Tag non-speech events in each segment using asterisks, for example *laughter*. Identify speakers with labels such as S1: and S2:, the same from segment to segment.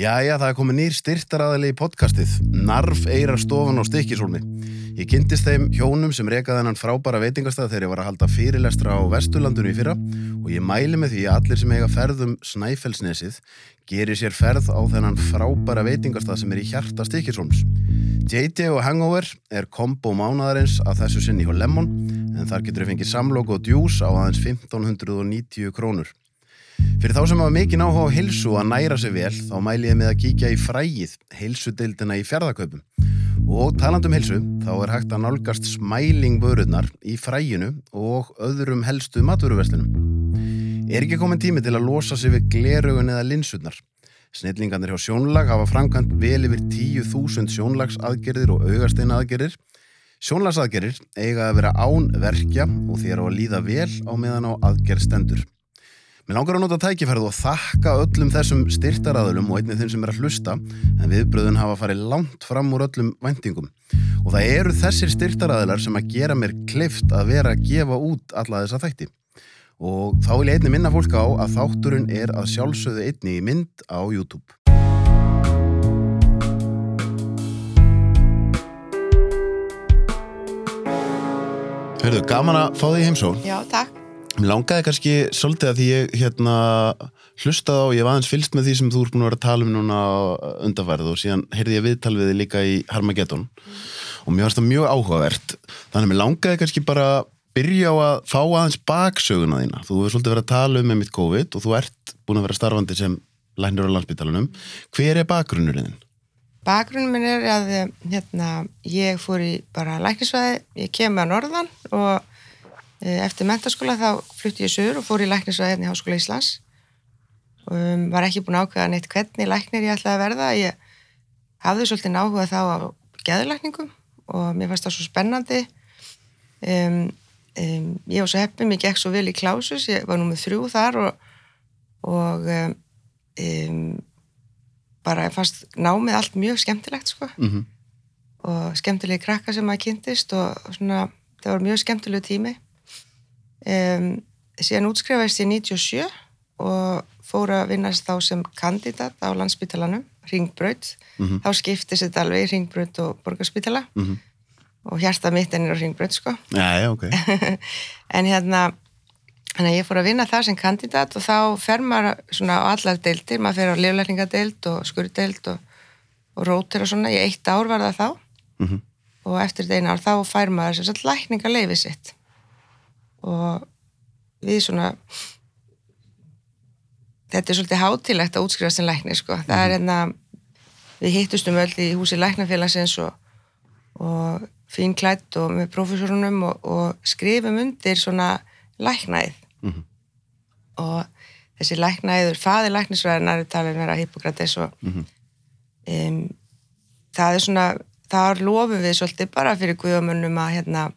S1: Jæja, það er komið nýr styrtaraðali í podcastið, Narf Eira stofan á Stikkisólmi. Ég kynntist þeim hjónum sem rekaði hennan frábæra veitingastað þegar ég var að halda fyrirlestra á Vesturlandunum í fyrra og ég mæli með því að allir sem eiga ferðum Snæfellsnesið gerir sér ferð á þennan frábæra veitingastað sem er í hjarta Stikkisólms. JJ og Hangover er kombo mánadarins af þessu sinni hjá Lemon en þar getur þið fengið samlokk og djús á aðeins 1590 krónur. Fyrir þá sem hafa mikið áhuga á hilsu að næra sig vel, þá mæl ég með að kíkja í frægið, hilsudeildina í fjárðaköpum. Og talandum hilsu, þá er hægt að nálgast smælingvörurnar í fræginu og öðrum helstu maturuveslinum. Er ekki komin tími til að losa sig við gleraugun eða linsutnar? Snillingarnir hjá sjónlag hafa framkvæmt vel yfir 10.000 sjónlagsaðgerðir og augasteina aðgerðir. Sjónlagsaðgerðir eiga að vera án verkja og þér á að líða vel á meðan á aðgerð stendur. Mér langar að nota tækifærið og þakka öllum þessum styrtaraðulum og einnig þeim sem er að hlusta en viðbröðun hafa farið langt fram úr öllum vendingum. Og það eru þessir styrtaraðular sem að gera mér kleift að vera að gefa út alla þessa þætti. Og þá vil ég einni minna fólk á að þátturinn er að sjálfsögðu einni í mynd á YouTube. Hörðu, gaman að fá því heimsó.
S2: Já, takk.
S1: Mér langaði kannski svolítið að því ég hérna, hlustaði á, ég var aðeins fylst með því sem þú ert búin að vera að tala um núna undarfærið og síðan heyrði ég viðtal við þið líka í Harmageddon mm. og mér varst það mjög áhugavert þannig að mér langaði kannski bara byrja á að fá aðeins baksöguna þína þú hefur svolítið verið að tala um með mitt COVID og þú ert búin að vera starfandi sem læknir á landsbytalanum hver er bakgrunnurinn?
S2: Bakgrunnum minn er að hérna, ég fór í bara læknisvæði, ég kemur að norðan og eftir mentaskóla þá flutti ég sögur og fór í læknisvæði hérna í Háskóla Íslands og um, var ekki búin ákveða neitt hvernig læknir ég ætlaði að verða. Ég hafði svolítið náhuga þá á geðurlækningum og mér fannst það svo spennandi. Um, um, ég var svo heppið, mér gekk svo vel í klásus, ég var nummið þrjú þar og, og bara ég fannst námið allt mjög skemmtilegt sko mm -hmm. og skemmtilegi krakka sem maður kynntist og svona, það var mjög skemmtilegu tími um, síðan útskrifaðist ég 97 og fór að vinnast þá sem kandidat á landsbytalanum Ringbraut, mm -hmm. þá skiptist þetta alveg í Ringbraut og Borgarspítala mm -hmm. og hjarta mitt ennir á Ringbraut sko
S1: ja, ja, okay. *laughs*
S2: en hérna þannig að ég fór að vinna það sem kandidat og þá fer maður svona á allar deildir maður fer á leflækningadeild og skurðdeild og, og rótir og svona í eitt ár var það þá mm -hmm. og eftir þetta eina ár þá fær maður að lækninga leifið sitt og við svona þetta er svolítið hátilegt að útskrifa sem læknir sko. það er mhm. hérna við hittustum öll í húsi læknafélagsins og, og fín klætt og með profesorunum og, og skrifum undir svona læknæð mm -hmm. og þessi læknæður faði læknisvæðinar er talið vera Hippokrates og mm -hmm. um, það er svona það lofum við svolítið bara fyrir guðamönnum að hérna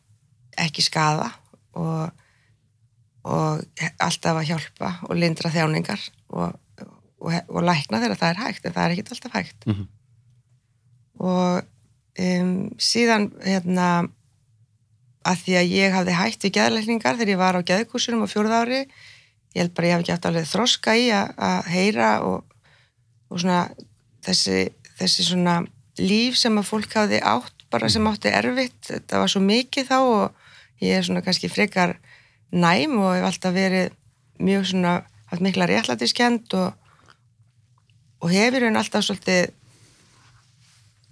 S2: ekki skada og, og alltaf að hjálpa og lindra þjáningar og, og, og lækna þegar það er hægt en það er ekki alltaf hægt mm -hmm. og um, síðan hérna að því að ég hafði hægt við geðlækningar þegar ég var á geðkursunum á fjórða ári ég held bara ég hef ekki átt alveg þroska í að heyra og, og svona þessi, þessi svona líf sem að fólk hafði átt bara sem átti erfitt, þetta var svo mikið þá og ég er svona kannski frekar næm og hef alltaf verið mjög svona, haft mikla réttlætiskend og, og hefur hún alltaf svolítið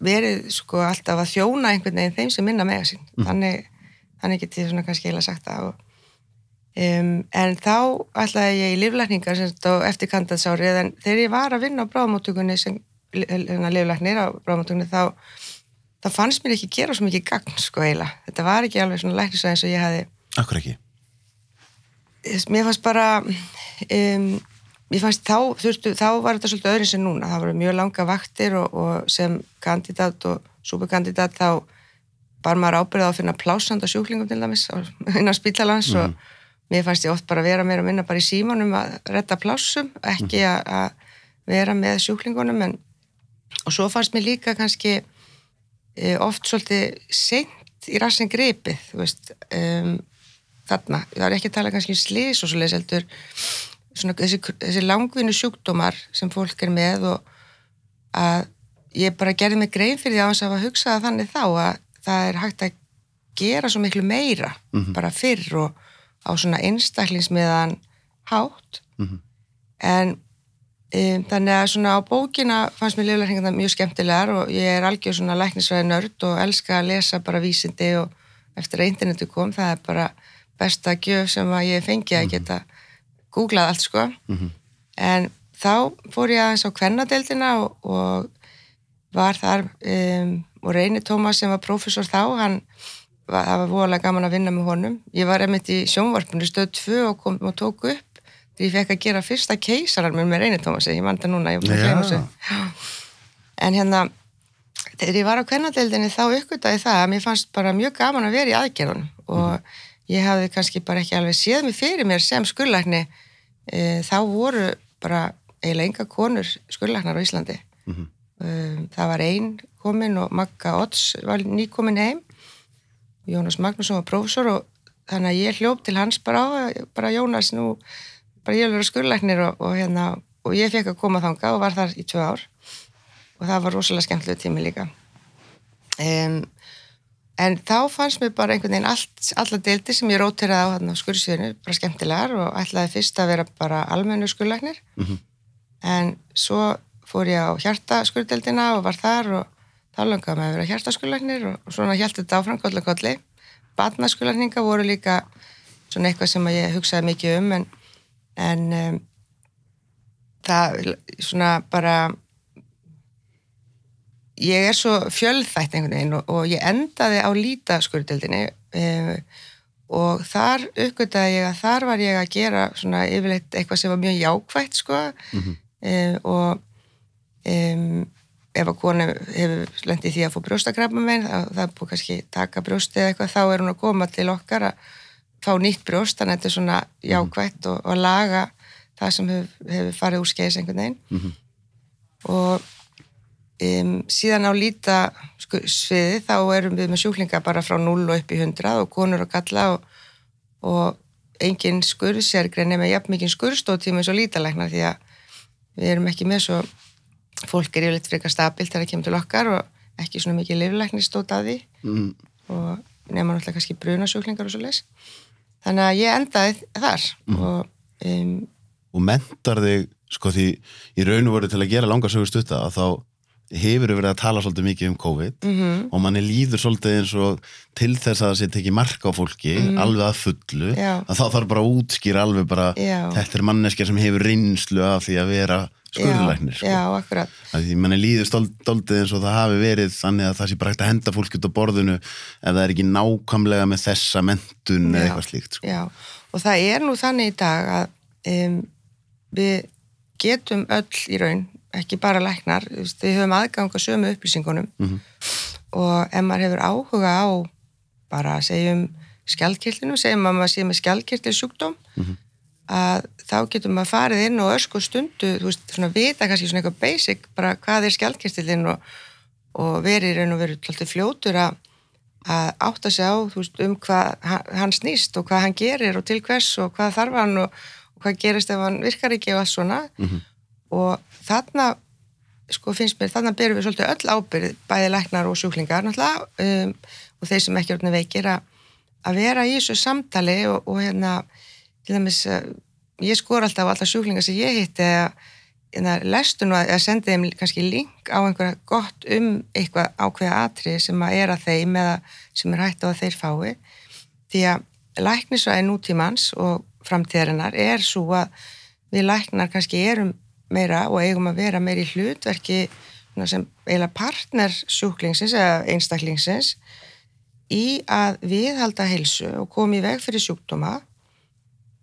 S2: verið sko alltaf að þjóna einhvern veginn þeim sem minna með sín mm. þannig, þannig get ég svona kannski heila sagt það og, um, en þá ætlaði ég í livlækningar eftir kandatsárið en þegar ég var að vinna á bráðmóttökunni sem livlæknir á bráðmóttökunni þá það fannst mér ekki gera svo mikið gagn sko eiginlega, þetta var ekki alveg svona læknisvæð eins og ég hafi
S1: Akkur ekki?
S2: Mér fannst bara um, mér fannst þá, þurftu, þá var þetta svolítið öðru sem núna, það voru mjög langa vaktir og, og sem kandidat og superkandidat þá var maður ábyrðað að finna plásand og sjúklingum til dæmis inn á *laughs* spítalans mm. og mhm. mér fannst ég oft bara vera meira að minna bara í símanum að retta plásum, ekki mm. að vera með sjúklingunum en, og svo fannst mér líka kannski oft svolítið seint í rassin veist, um, þarna, það er ekki að tala kannski um slís og svolítið seldur svona, þessi, þessi langvinnu sjúkdómar sem fólk er með og, að ég bara gerði mig grein fyrir því að hafa hugsað þannig þá að það er hægt að gera svo miklu meira
S1: Mhm.
S2: bara fyrr og á svona einstaklingsmiðan hátt
S1: Mhm.
S2: en um, þannig að svona á bókina fannst mér liflækningarna mjög skemmtilegar og ég er algjör svona læknisvæði nörd og elska að lesa bara vísindi og eftir að internetu kom það er bara besta gjöf sem að ég fengi að geta googlað allt sko.
S1: Mhm.
S2: en þá fór ég aðeins á kvennadeildina og, og var þar um, og Reyni Tómas sem var prófessor þá hann það var voðalega gaman að vinna með honum. Ég var einmitt í sjónvarpinu stöð 2 og kom og tók upp því ég fekk að gera fyrsta keisarar með Reyni Tómasi, ég vanda núna ég var að gleyma þessu. En hérna þegar ég var á kvennadeildinni þá uppgötaði það að mér fannst bara mjög gaman að vera í aðgerðunum. Og ég hafði kannski bara ekki alveg séð mig fyrir mér sem skurlækni e, þá voru bara eiginlega enga konur skurlæknar á Íslandi.
S1: Mhm.
S2: um, það var ein komin og Magga Odds var nýkomin heim. Jónas Magnússon var prófessor og þannig að ég hljóp til hans bara bara Jónas nú, bara ég vil vera skurlæknir og, og hérna, og ég fekk að koma þanga og var þar í tvö ár. Og það var rosalega skemmtilegu tími líka. Um, en þá fannst mér bara einhvern veginn allt, alla deildi sem ég rótiraði á hérna, skurðsviðinu bara skemmtilegar og ætlaði fyrst að vera bara almennu skurlæknir
S1: Mhm.
S2: en svo fór ég á hjartaskurðdeildina og var þar og þá langaði mig að vera hjartaskurlæknir og, og svona hjælt þetta áfram kolli kolli. Batnaskurlækninga voru líka svona eitthvað sem ég hugsaði mikið um en, en um, það svona bara ég er svo fjölþætt einhvern veginn og, og ég endaði á lítaskurðdeildinni um, og þar uppgötaði ég að þar var ég að gera svona yfirleitt eitthvað sem var mjög jákvætt sko
S1: Mhm.
S2: um, og um, ef að konu hefur lendið því að fá brjóstakrabba með það, það búið kannski taka brjósti eða eitthvað þá er hún að koma til okkar að fá nýtt brjóst þannig að þetta er svona jákvætt og, og laga það sem hefur, hefur farið úr skeiðis einhvern veginn
S1: Mhm.
S2: og um, síðan á líta sviði þá erum við með sjúklinga bara frá 0 og upp í 100 og konur og kalla og, og engin skurðsérgrein nema jafn mikið skurðstóttíma eins og lítalæknar því að við erum ekki með svo fólk er yfirleitt frekar stabilt þegar það kemur til okkar og ekki svona mikið liflækni stót að því
S1: Mhm.
S2: og nema náttúrulega kannski brunasjúklingar og svo leis þannig að ég endaði þar og um,
S1: og mentar þig sko því í raun og veru til að gera langa sögur stutta að þá hefur verið að tala svolítið mikið um COVID
S2: mm
S1: og manni líður svolítið eins og til þess að það sé tekið mark á fólki alveg að fullu.
S2: Já.
S1: að þá þarf bara að útskýra alveg bara,
S2: Já.
S1: þetta er manneskja sem hefur reynslu af því að vera skurðlæknir sko.
S2: já, akkurat
S1: því manni líður stoltið eins og það hafi verið þannig að það sé bara hægt að henda fólk út á borðinu ef það er ekki nákvæmlega með þessa mentun eða
S2: Já.
S1: eitthvað slíkt sko.
S2: Já, og það er nú þannig í dag að um, við getum öll í raun, ekki bara læknar, við höfum aðgang að sömu upplýsingunum
S1: Mhm.
S2: og ef maður hefur áhuga á bara segjum skjaldkirtlinu, segjum að maður sé með skjaldkirtil sjúkdóm,
S1: Mhm.
S2: Að þá getum maður farið inn og ösku stundu, þú veist, svona vita kannski svona eitthvað basic, bara hvað er skjaldkirtilinn og, og verið raun og verið alltaf fljótur að að átta sig á þú veist, um hvað hann- snýst og hvað hann gerir og til hvers og hvað þarf hann og, og hvað gerist ef hann virkar ekki og allt svona
S1: Mhm.
S2: og þarna sko finnst mér, þarna berum við svolítið öll ábyrð bæði læknar og sjúklingar náttúrulega um, og þeir sem ekki orðin veikir að vera í þessu samtali og, og hérna til dæmis, eh, ég skor alltaf á alla sjúklingar sem ég hitti að hérna, lestu nú að, að sendi þeim kannski link á einhverja gott um eitthvað ákveða atrið sem að er að þeim eða sem er hægt á að þeir fái. Því að læknisvæði nútímans og framtíðarinnar er svo að við læknar kannski erum meira og eigum að vera meira í hlutverki sem eiginlega partner sjúklingsins eða einstaklingsins í að viðhalda heilsu og koma í veg fyrir sjúkdóma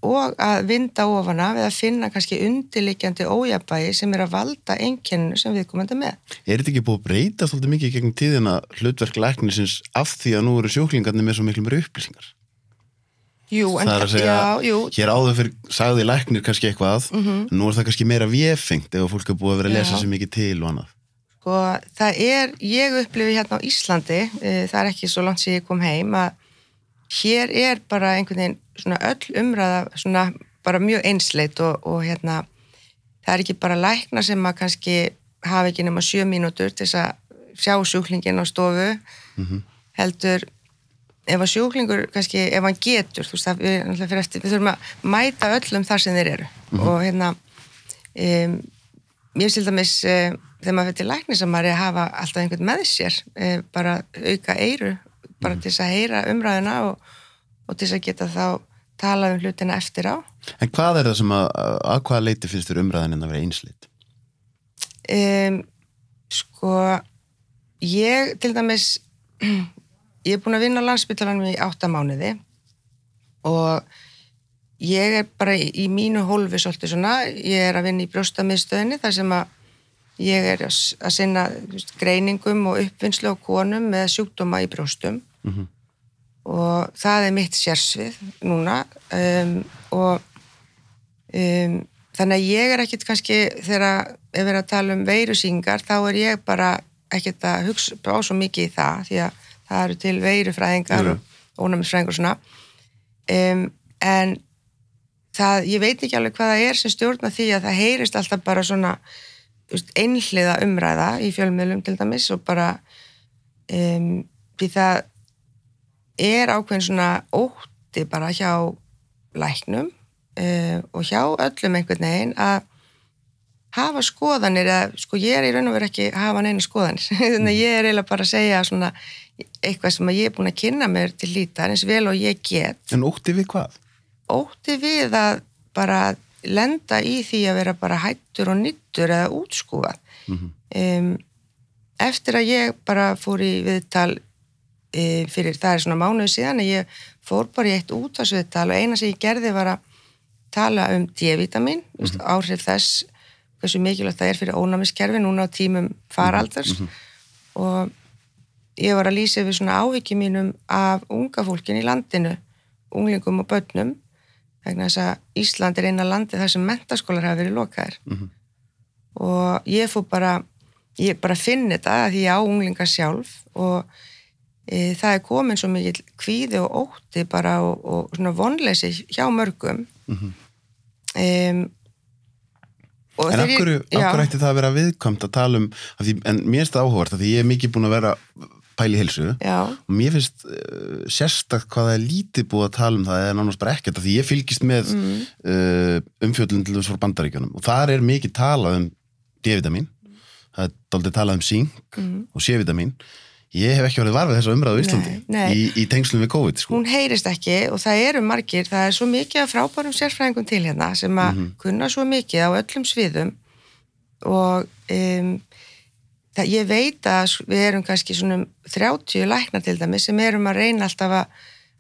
S2: og að vinda ofana við að finna kannski undirlikjandi ójabægi sem er að valda einkennu sem við komandi með.
S1: Er þetta ekki búið að breyta svolítið mikið gegn tíðina hlutverk læknisins af því að nú eru sjúklingarnir með svo miklu meiri upplýsingar?
S2: Jú, en
S1: Það er að segja,
S2: já, jú,
S1: hér áður fyrir sagði læknir kannski eitthvað,
S2: Mhm.
S1: nú er það kannski meira véfengt ef fólk er búið að vera að lesa
S2: Já.
S1: sér mikið til og annað.
S2: sko, það er, ég upplifi hérna á Íslandi, e, það er ekki svo langt sem ég kom heim, að hér er bara einhvern veginn svona öll umræða, svona bara mjög einsleit og, og hérna, það er ekki bara lækna sem að kannski hafa ekki nema sjö mínútur til þess að sjá sjúklingin á stofu heldur ef að sjúklingur kannski, ef hann getur þú veist við, eftir, við þurfum að mæta öllum þar sem þeir eru. Og hérna um, ég til dæmis um, þegar maður fyrir læknis að maður er að hafa alltaf einhvern með sér um, bara auka eyru bara til þess að heyra umræðina og, og til þess að geta þá tala um hlutina eftir á.
S1: En hvað er það sem að, að hvaða leiti finnst þér umræðin en að vera einslit?
S2: um, sko ég til dæmis ég er búin að vinna á landsbytalanum í átta mánuði og ég er bara í, í mínu hólfi svolítið svona, ég er að vinna í brjóstamiðstöðinni þar sem að ég er að, sinna veist, greiningum og uppvinnslu á konum með sjúkdóma í brjóstum
S1: Mhm.
S2: og það er mitt sérsvið núna um, og um, þannig að ég er ekkit kannski þegar ef við erum að tala um veirusýngar þá er ég bara ekkit að hugsa á svo mikið í það því að það eru til veirufræðingar
S1: Jú.
S2: og ónæmisfræðingar og svona um, en það, ég veit ekki alveg hvað það er sem stjórna því að það heyrist alltaf bara svona einhliða umræða í fjölmiðlum til dæmis og bara um, því það er ákveðin svona ótti bara hjá læknum uh, og hjá öllum einhvern veginn að hafa skoðanir eða sko ég er í raun og veru ekki að hafa neina skoðanir *laughs* þannig að ég er eiginlega bara að segja svona eitthvað sem að ég er búin að kynna mér til lítar eins vel og ég get
S1: En ótti við hvað?
S2: ótti við að bara lenda í því að vera bara hættur og nýttur eða útskúfað
S1: Mhm.
S2: um, eftir að ég bara fór í viðtal fyrir það er svona mánuð síðan að ég fór bara í eitt útvarsviðtal og eina sem ég gerði var að tala um D-vitamin, mm áhrif þess hversu mikilvægt það er fyrir ónæmiskerfi núna á tímum faraldars og ég var að lýsa yfir svona áhyggjum mínum af unga fólkin í landinu, unglingum og börnum vegna þess að Ísland er eina landi þar sem mentaskólar hafa verið lokaðir.
S1: Mhm.
S2: og ég fór bara ég bara finn þetta að ég á unglinga sjálf og e, það er komin svo mikið kvíði og ótti bara og, og svona vonleysi hjá mörgum.
S1: Mhm.
S2: um, og
S1: En af hverju, hverju ætti það að vera viðkvæmt að tala um, af því, en mér finnst það áhugavert af því ég er mikið búin að vera pæli hilsu
S2: já,
S1: og mér finnst uh, sérstakt hvað það er lítið búið að tala um það eða nánast bara ekkert af því ég fylgist með
S2: mm,
S1: uh, umfjöldun til þess frá bandaríkjunum. Og þar er mikið talað um D-vitamin. Það er daldið talað um zink
S2: mm.
S1: og C-vitamin ég hef ekki orðið varfið þessa umræðu á Íslandi
S2: Nei, nei.
S1: Í, í tengslum við COVID sko.
S2: hún heyrist ekki og það eru margir, það er svo mikið af frábærum sérfræðingum til hérna sem að
S1: Mhm.
S2: kunna svo mikið á öllum sviðum og um, það, ég veit að við erum kannski svona um 30 læknar til dæmi sem erum að reyna alltaf að,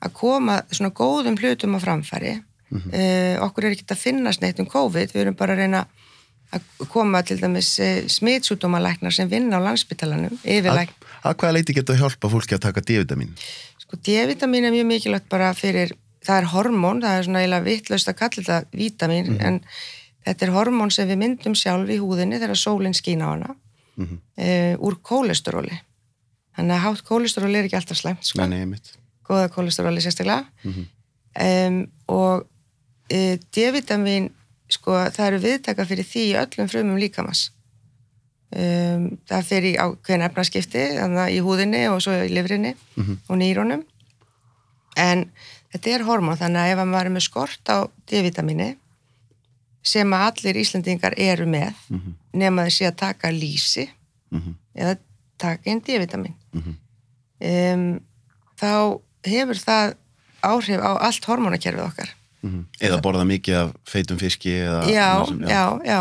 S2: að koma svona góðum hlutum á framfæri
S1: Mhm.
S2: uh, okkur er ekki að finnast neitt um COVID, við erum bara að reyna að koma til dæmis uh, smitsútumalæknar sem vinna á landsbytalanum
S1: að,
S2: yfirlækn
S1: að hvaða leiti geta að hjálpa fólki að taka D-vitamin
S2: Sko, D-vitamin er mjög mikilvægt bara fyrir, það er hormón, það er svona eiginlega vitlaust að kalla þetta vítamin, en þetta er hormón sem við myndum sjálf í húðinni þegar sólinn skín á hana
S1: Mhm.
S2: uh, úr kólesteróli. Þannig að hátt kólesteróli er ekki alltaf slæmt, sko.
S1: Nei, mitt
S2: Góða kólesteróli sérstaklega.
S1: Mhm.
S2: um, og uh, D-vitamin, sko, það eru viðtaka fyrir því í öllum frumum líkamans. Um, það fer í ákveðin efnaskipti, þannig að í húðinni og svo í livrinni
S1: Mhm.
S2: og nýrónum. En þetta er hormón, þannig að ef maður er með skort á D-vitamini, sem að allir Íslandingar eru með,
S1: Mhm.
S2: nema þeir sé að taka lýsi
S1: Mhm.
S2: eða taka inn D-vitamin.
S1: Mhm.
S2: Um, þá hefur það áhrif á allt hormónakerfið okkar.
S1: Mhm. eða borða mikið af feitum fiski eða
S2: já,
S1: sem-
S2: já, já.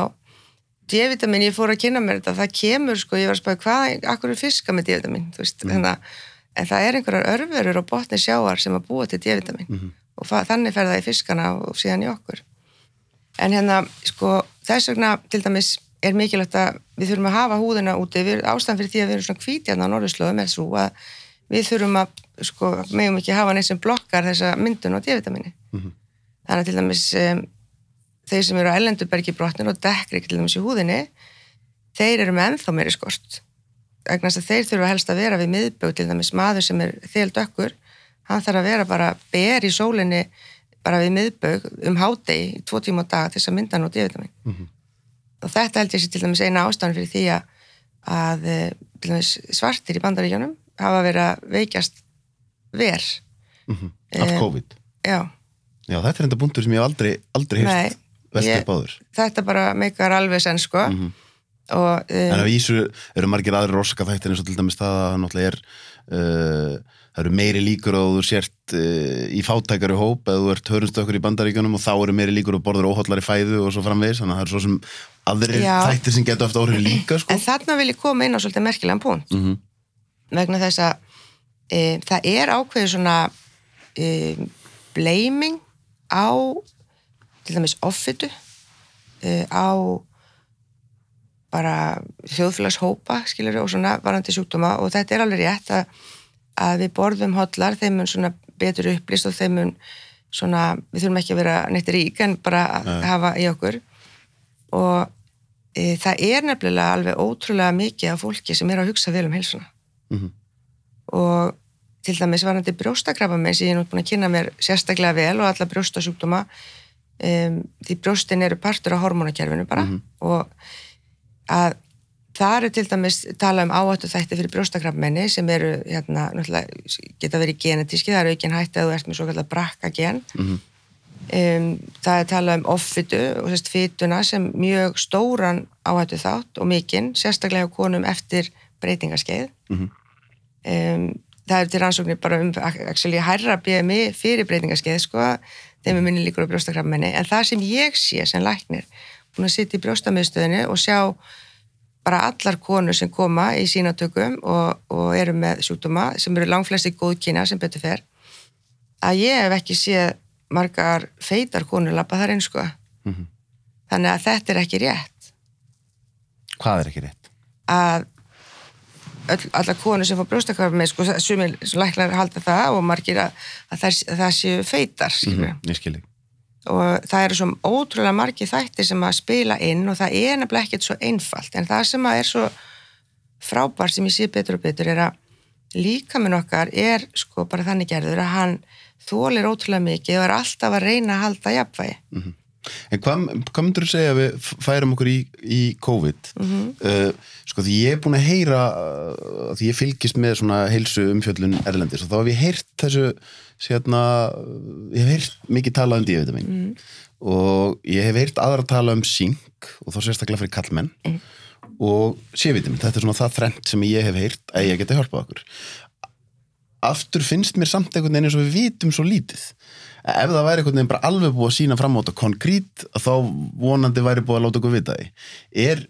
S2: D-vitamin, ég fór að kynna mér þetta, það kemur sko, ég var að spæða hvað, akkur er fiska með D-vitamin, þú veist, mm. að, en það er einhverjar örverur á botni sjáar sem að búa til D-vitamin
S1: Mhm.
S2: og fa- þannig fer það í fiskana og síðan í okkur. En hérna, sko, þess vegna til dæmis er mikilvægt að við þurfum að hafa húðina úti, við, ástæðan fyrir því að við erum svona hvítjarn á norðurslóðum er svo að við þurfum að, sko, megum ekki hafa neitt sem blokkar þessa myndun á D-vitamini.
S1: Mhm.
S2: Þannig að til dæmis um, þeir sem eru á ellendubergi brotnir og dekkri til dæmis í húðinni, þeir eru með ennþá meiri skort. Vegna þess að þeir þurfa helst að vera við miðbög til dæmis maður sem er þél dökkur, hann þarf að vera bara ber í sólinni bara við miðbög um hádegi í tvo tíma á dag til þess að mynda nú D-vitamin.
S1: Mhm.
S2: og þetta held ég sé til dæmis eina ástæðan fyrir því að, að eh, til dæmis svartir í bandaríkjunum hafa verið að veikjast ver
S1: af
S2: Eh,
S1: COVID
S2: já,
S1: Já, þetta er enda búndur sem ég hef aldrei, aldrei velta
S2: ég-
S1: upp áður
S2: þetta bara meikar alveg senn sko
S1: Mhm.
S2: og
S1: En
S2: um,
S1: af vísu eru margir aðri rorsaka þættir eins og til dæmis það að það náttúrulega er uh, það eru meiri líkur að þú sért uh, í fátækari hóp eða þú ert hörnstökkur í bandaríkjunum og þá eru meiri líkur að borður óhollari fæðu og svo framvegis þannig að það er svo sem aðri
S2: Já.
S1: þættir sem getur eftir áhrif líka sko.
S2: en þarna vil ég koma inn á svolítið merkilegan punkt
S1: mm -hmm.
S2: vegna þess að e, það er ákveðið svona e, blaming á til dæmis offitu e, á bara þjóðfélagshópa skilur og svona varandi sjúkdóma og þetta er alveg rétt að, að við borðum hotlar, þeim mun svona betur upplýst og þeim mun svona, við þurfum ekki að vera neitt rík en bara að
S1: Nei.
S2: hafa í okkur og e, það er nefnilega alveg ótrúlega mikið af fólki sem er að hugsa vel um heilsuna
S1: Mhm.
S2: og til dæmis varandi brjóstakrafa með sem ég er nú búin að kynna mér sérstaklega vel og alla brjóstasjúkdóma um, því brjóstin eru partur af hormónakerfinu bara
S1: Mhm.
S2: og að það eru til dæmis tala um áhættu þætti fyrir brjóstakrafmenni sem eru hérna, geta verið genetíski, það eru ekki hætti að þú ert með svo kallar brakka gen
S1: Mhm.
S2: um, það er talað um offitu og sérst fytuna sem mjög stóran áhættu þátt og mikinn, sérstaklega hjá konum eftir breytingaskeið
S1: Mhm.
S2: um, það er til rannsóknir bara um actually, hærra BMI fyrir breytingaskeið sko, þeim er minni líkur á brjóstakrafmenni en það sem ég sé sem læknir búin að sitja í brjóstamiðstöðinu og sjá bara allar konur sem koma í sínatökum og, og eru með sjúkdóma sem eru langflesti góðkýna sem betur fer að ég hef ekki séð margar feitar konur lappa þar inn sko
S1: Mhm.
S2: þannig að þetta er ekki rétt
S1: Hvað er ekki rétt?
S2: að öll, allar konur sem fá brjóstakvarf með sko, sumir læknar halda það og margir að, að það, það séu feitar skilur
S1: Mhm, Ég skil ekki
S2: og það eru svo ótrúlega margir þættir sem að spila inn og það er nefnilega ekkert svo einfalt. En það sem að er svo frábært sem ég sé betur og betur er að líka minn okkar er sko bara þannig gerður að hann þólir ótrúlega mikið og er alltaf að reyna að halda jafnvægi
S1: En hvað, hvað myndur þú segja að við færum okkur í, í COVID? uh, sko því ég er búin að heyra uh, því ég fylgist með svona heilsu umfjöllun erlendis og þá hef ég heyrt þessu sérna, ég hef heyrt mikið talað um D-vitamin og ég hef heyrt aðra tala um zink og þá sérstaklega fyrir kallmenn og C-vitamin, þetta er svona það þrennt sem ég hef heyrt að ég geti hjálpað okkur. Aftur finnst mér samt einhvern veginn eins og við vitum svo lítið ef það væri einhvern veginn bara alveg búið að sína fram á þetta konkrít þá vonandi væri búið að láta okkur vita því. Er,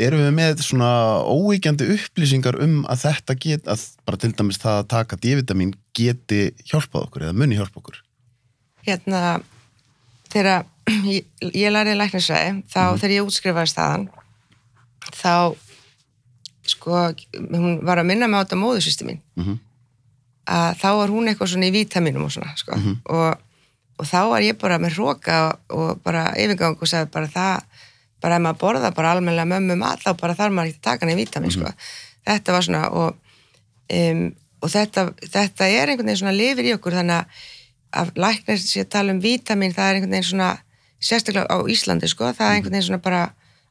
S1: erum við með svona óíkjandi upplýsingar um að þetta get að bara til dæmis það að taka D-vitamin geti hjálpað okkur eða muni hjálpa okkur?
S2: Hérna þegar *clears throat* ég, ég lærið læknisræði þá þegar ég útskrifaði staðan þá sko, hún var að minna mig á þetta móðusysti mín.
S1: Mhm.
S2: að þá var hún eitthvað svona í vítaminum og svona sko. og, og þá var ég bara með hróka og bara yfirgang og sagði bara það bara ef maður borða bara almennilega mömmu mat þá bara þarf maður ekki að taka henni vítamin sko. þetta var svona og, um, og þetta, þetta er einhvern veginn svona lifir í okkur þannig að læknir sé að tala um vítamin það er einhvern veginn svona sérstaklega á Íslandi sko, það er einhvern veginn svona bara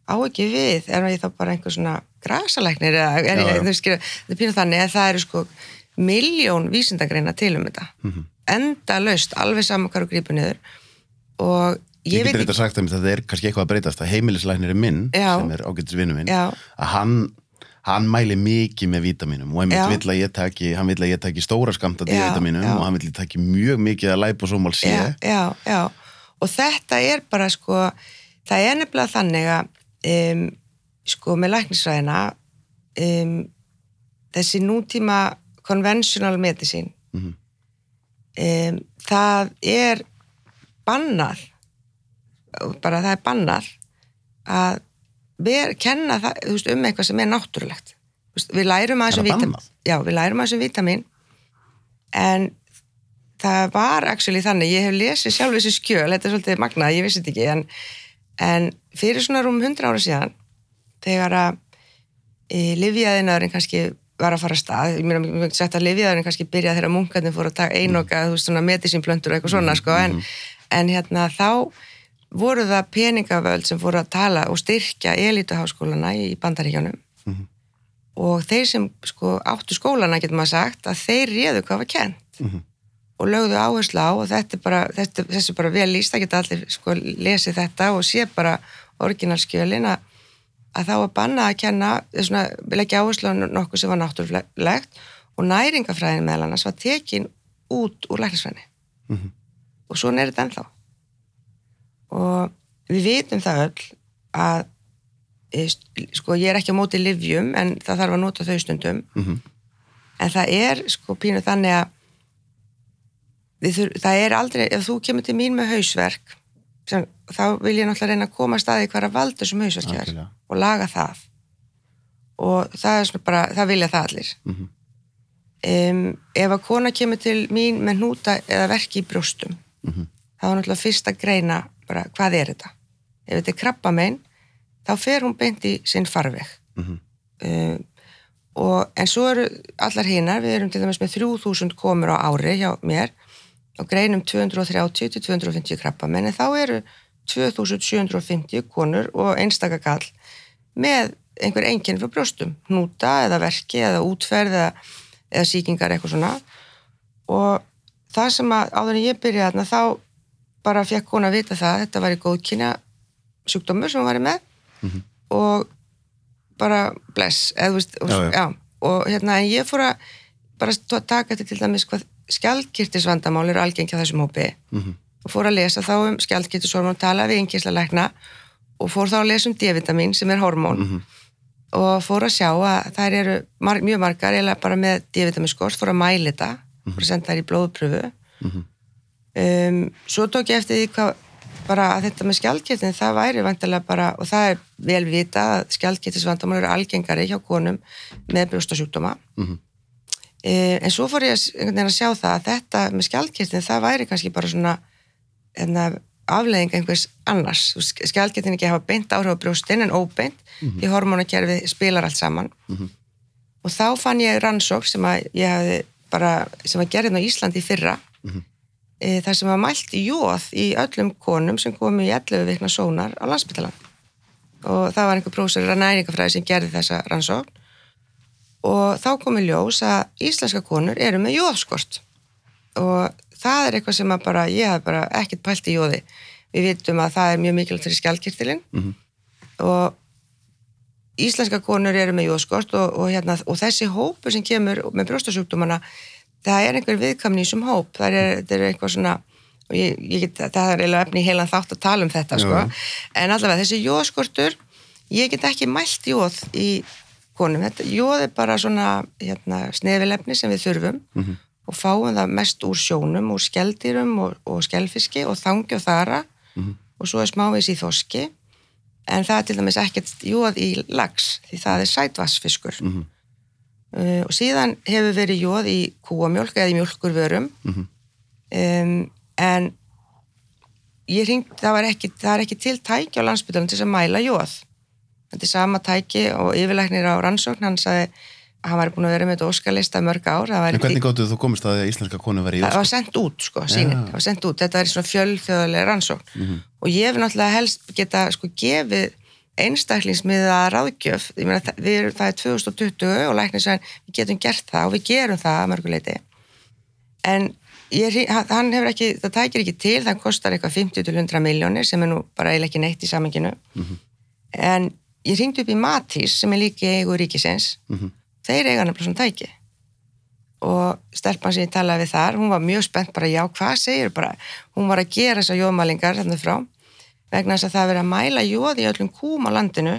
S2: á ekki við, er ég þá bara einhver svona grasalæknir eða er
S1: Já, já.
S2: skilur, þetta er pínu þannig að það eru sko miljón vísindagreina til um þetta
S1: Mhm.
S2: Enda laust, alveg saman hvað þú grípur niður og
S1: Ég,
S2: ég, veit
S1: reynda sagt þeim að þetta er kannski eitthvað að breytast að heimilislæknir er minn,
S2: Já.
S1: sem er ágættis vinnu minn,
S2: Já.
S1: að hann hann mæli mikið með vítaminum og einmitt
S2: Já.
S1: vill að ég taki, hann vill að ég taki stóra skamta
S2: Já,
S1: D-vitaminum
S2: já.
S1: og hann vill að ég taki mjög mikið að liposómal C
S2: já, já, já og þetta er bara sko það er nefnilega þannig að um, sko með læknisræðina um, þessi nútíma conventional medicine
S1: Mhm.
S2: Um, það er bannað bara það er bannað að ver, kenna það, veist, um eitthvað sem er náttúrulegt veist, við lærum um vítamin
S1: bannað?
S2: já, við lærum aðeins um vítamin en það var actually þannig, ég hef lesið sjálf þessi skjöl, þetta er svolítið magnað, ég vissi þetta ekki en, en fyrir svona rúm 100 ára síðan þegar að e, livjaðinaðurinn kannski var að fara að stað, ég meina, mér finnst sagt að livjaðurinn kannski byrjaði þegar munkarnir fóru að taka einoka, þú veist, svona medicínplöntur og eitthvað svona, sko, en, en hérna þá voru það peningavöld sem fóru að tala og styrkja elituháskólana í bandaríkjanum
S1: Mhm.
S2: og þeir sem sko áttu skólana getur maður sagt að þeir réðu hvað var kent
S1: Mhm.
S2: og lögðu áherslu á og þetta er bara, þetta, þessi bara vel líst, það geta allir sko lesið þetta og sé bara orginalskjölin að, að þá að banna að kenna, svona, leggja áherslu á nokkuð sem var náttúrulegt og næringafræðin meðal annars var tekin út úr læknisfræðinni
S1: Mhm.
S2: og svona er þetta ennþá og við vitum það öll að e, sko ég er ekki á móti livjum en það þarf að nota þau stundum
S1: Mhm.
S2: en það er sko pínu þannig að þur, það er aldrei, ef þú kemur til mín með hausverk sem, þá vil ég náttúrulega reyna að koma að staði hver að valda þessum hausverki er
S1: Algjörlega.
S2: og laga það og það er svona bara, það vilja það allir
S1: Mhm.
S2: um, ef að kona kemur til mín með hnúta eða verki í brjóstum
S1: Mhm.
S2: þá er náttúrulega fyrst að greina bara hvað er þetta ef þetta er krabba megin þá fer hún beint í sinn farveg
S1: Mhm.
S2: um, og, en svo eru allar hinnar, við erum til dæmis með 3000 komur á ári hjá mér og greinum 230 til 250 krabba menn en þá eru 2750 konur og einstaka kall með einhver enginn fyrir brjóstum, hnúta eða verki eða útferð eða, eða sýkingar eitthvað svona og það sem að áður en ég byrjaði þarna þá bara fekk hún að vita það þetta var í góðkynja sjúkdómur sem hún var með
S1: Mhm.
S2: og bara bless eða, veist, og,
S1: Já, já.
S2: og hérna en ég fór að bara taka þetta til dæmis hvað skjaldkirtisvandamál eru algengi á þessum hópi
S1: Mhm.
S2: og fór að lesa þá um skjaldkirtisormón tala við yngjesla lækna og fór þá að lesa um D-vitamin sem er hormón
S1: Mhm.
S2: og fór að sjá að þær eru mar mjög margar, eiginlega bara með D-vitaminskort, fór að mæla þetta fór að senda þær í blóðpröfu
S1: Mhm.
S2: um, svo tók ég eftir því hvað bara að þetta með skjaldkirtin það væri vantilega bara, og það er vel vita að skjaldkirtisvandamál eru algengari hjá konum með brjóstasjúkdóma
S1: Mhm.
S2: e, en svo fór ég að, að sjá það að þetta með skjaldkirtin það væri kannski bara svona enna, afleðing einhvers annars. Skjaldkirtin ekki hafa beint áhrif á brjóstin en óbeint, því hormonakerfi spilar allt saman.
S1: Mhm.
S2: og þá fann ég rannsók sem að ég hafði bara, sem að gerði á Íslandi í fyrra.
S1: Mhm.
S2: e, þar sem að mælti jóð í öllum konum sem komu í 11 vikna sónar á landsbytalan og það var einhver prófessor að næringafræði sem gerði þessa rannsókn og þá komi ljós að íslenska konur eru með jóðskort og það er eitthvað sem að bara, ég hef bara ekkert pælt í jóði við vitum að það er mjög mikilvægt fyrir skjaldkirtilinn.
S1: Mhm.
S2: og íslenska konur eru með jóðskort og, og, hérna, og þessi hópur sem kemur með brjóstasjúkdómana það er einhver viðkamni þessum hóp. Það er, það er eitthvað svona og ég, ég get, það er eiginlega efni heilan þátt að tala um þetta sko. en allavega þessi jóðskortur ég get ekki mælt jóð í konum, þetta, jóð er bara svona hérna, snefilefni sem við þurfum
S1: Mhm.
S2: og fáum það mest úr sjónum, úr skeldýrum og, og skelfiski og þangi og þara
S1: Mhm.
S2: og svo er smávís í þoski en það er til dæmis ekkert jóð í lax því það er sætvassfiskur
S1: Mhm.
S2: uh, og síðan hefur verið jóð í kúamjólk eða í mjólkurvörum
S1: Mhm.
S2: um, en ég ringt, það, ekki, það er ekki til tæki á landsbytunum til að mæla jóð þetta er sama tæki og yfirlæknir á rannsókn hann sagði að hann væri búin að vera með þetta óskalista mörg ár
S1: En hvernig gáttu þú komist að því að íslenska konu veri í
S2: það
S1: það?
S2: var sendt út sko, sínin, það var sendt út. Þetta er svona fjölþjóðlega rannsókn.
S1: Mhm.
S2: og ég hef náttúrulega helst geta sko gefið einstaklingsmiða ráðgjöf, ég meina það, við, það er 2020 og læknir sagði við getum gert það og við gerum það að mörguleiti en ég, hann- hefur ekki, það tækir ekki til það kostar eitthvað 50 til 100 miljónir sem er nú bara eiginlega ekki neitt í samenginu en ég ringdi upp í Matís sem er líki eigu ríkisins
S1: Mhm.
S2: þeir eiga nefnilega svona tæki og stelpan sem ég talaði við þar hún var mjög spennt bara já hvað segir bara hún var að gera þessar jóðmælingar þannig frá vegna þess að það er verið að mæla jóð í öllum kúm á landinu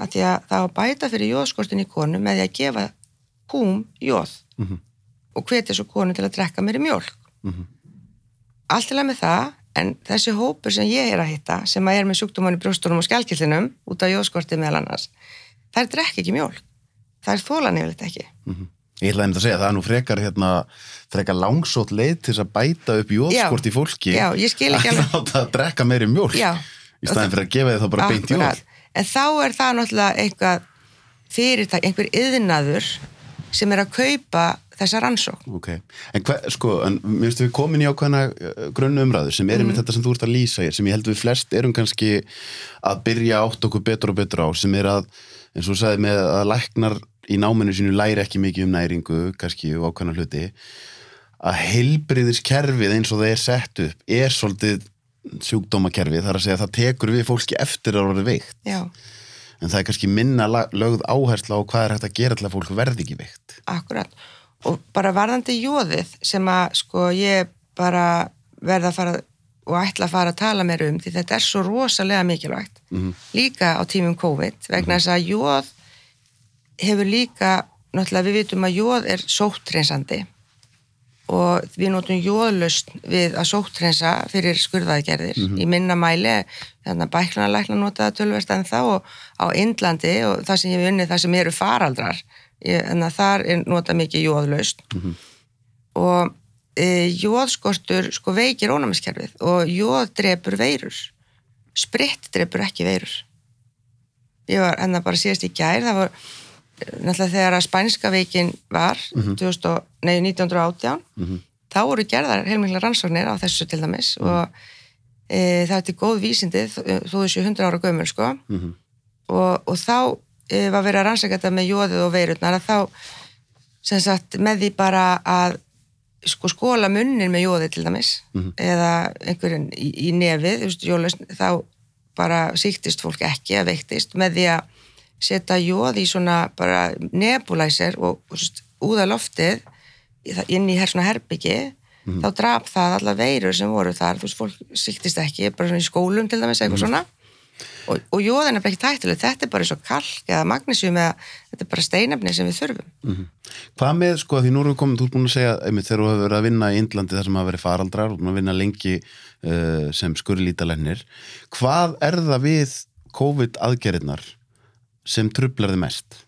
S2: að því að það var bæta fyrir jóðskortin í konu með því að gefa kúm jóð
S1: Mhm.
S2: og hvetja svo konu til að drekka mjólk
S1: Mhm.
S2: allt til að með það en þessi hópur sem ég er að hitta sem að er með sjúkdóman í brjóstunum og skjálkillinum út af jóðskorti meðal annars þær drekka ekki mjólk þær þólan yfirleitt ekki
S1: Mhm. Ég ætlaði einmitt að segja, það er nú frekar hérna, frekar langsótt leið til að bæta upp jóðskort í fólki
S2: Já, ég skil ekki alveg-
S1: að láta að drekka meiri mjólk
S2: Já.
S1: í staðin fyrir að gefa þið þá bara beint
S2: Akkurat. En þá er það náttúrulega eitthvað fyrirtæk, einhver yðnaður sem er að kaupa þessa rannsók.
S1: Ok, en hver, sko, en mér finnst við komin í ákveðna uh, grunnu umræður sem er einmitt þetta sem þú ert að lýsa sem ég held við flest erum kannski að byrja átt okkur betur og betur á, sem er að, eins og þú sagði með að læknar í náminu sínu læri ekki mikið um næringu, kannski og ákveðna hluti, að heilbriðiskerfið eins og það er sett upp er svolítið sjúkdómakerfið, þar að segja að það tekur við fólki eftir að vera veikt,
S2: Já,
S1: en það er kannski minna lögð áhersla á hvað er hægt að gera til að fólk verði ekki veikt.
S2: akkurat. Og bara varðandi jóðið sem að sko ég bara verða að fara og ætla að fara að tala mér um því þetta er svo rosalega mikilvægt.
S1: Mhm.
S2: líka á tímum COVID vegna þess að jóð hefur líka, náttúrulega við vitum að jóð er sóttreinsandi og við notum jóðlust við að sóttreynsa fyrir skurðaðgerðir í minna mæli. Þannig að bæklanarlækna notaða tölverst en þá á Indlandi og það sem ég hef unnið það sem eru faraldrar en þar er notað mikið jóðlust og e, jóðskortur sko veikir ónæmiskerfið og jóð drepur veirur. Spritt drepur ekki veirur. Ég var enna bara síðast í gær það var eh, náttúrulega þegar að spænska veikin var 2000, og- nei, 1918 þá voru gerðar heilmikla rannsóknir á þessu til dæmis og e, það er til góð vísindi þó þessu 100 ára gömur sko.
S1: Mhm.
S2: og, og þá e, var verið að rannsaka þetta með jóðið og veirurnar að þá sem sagt með því bara að sko skóla munnin með jóði til dæmis eða einhverjum í, í nefið, þú veist, jólust, þá bara síktist fólk ekki að veiktist með því að setja jóð í svona bara nebulæser og, og veist, úða loftið inn í her, svona herbyggi þá draf það alla veirur sem voru þar þú veist, fólk síktist ekki, bara svona í skólum til dæmis, eitthvað svona og, og jóðin er bara ekki tættileg, þetta er bara eins og kalk eða magnesium eða þetta er bara steinefni sem við þurfum
S1: Hvað með, sko, því nú erum við komin, þú ert búin að segja, einmitt, þegar þú hefur verið að vinna í Indlandi þar sem hafa verið faraldrar, þú búin að vinna lengi uh, sem skurlítalennir, hvað er það við COVID-aðgerðirnar sem trublar þið mest?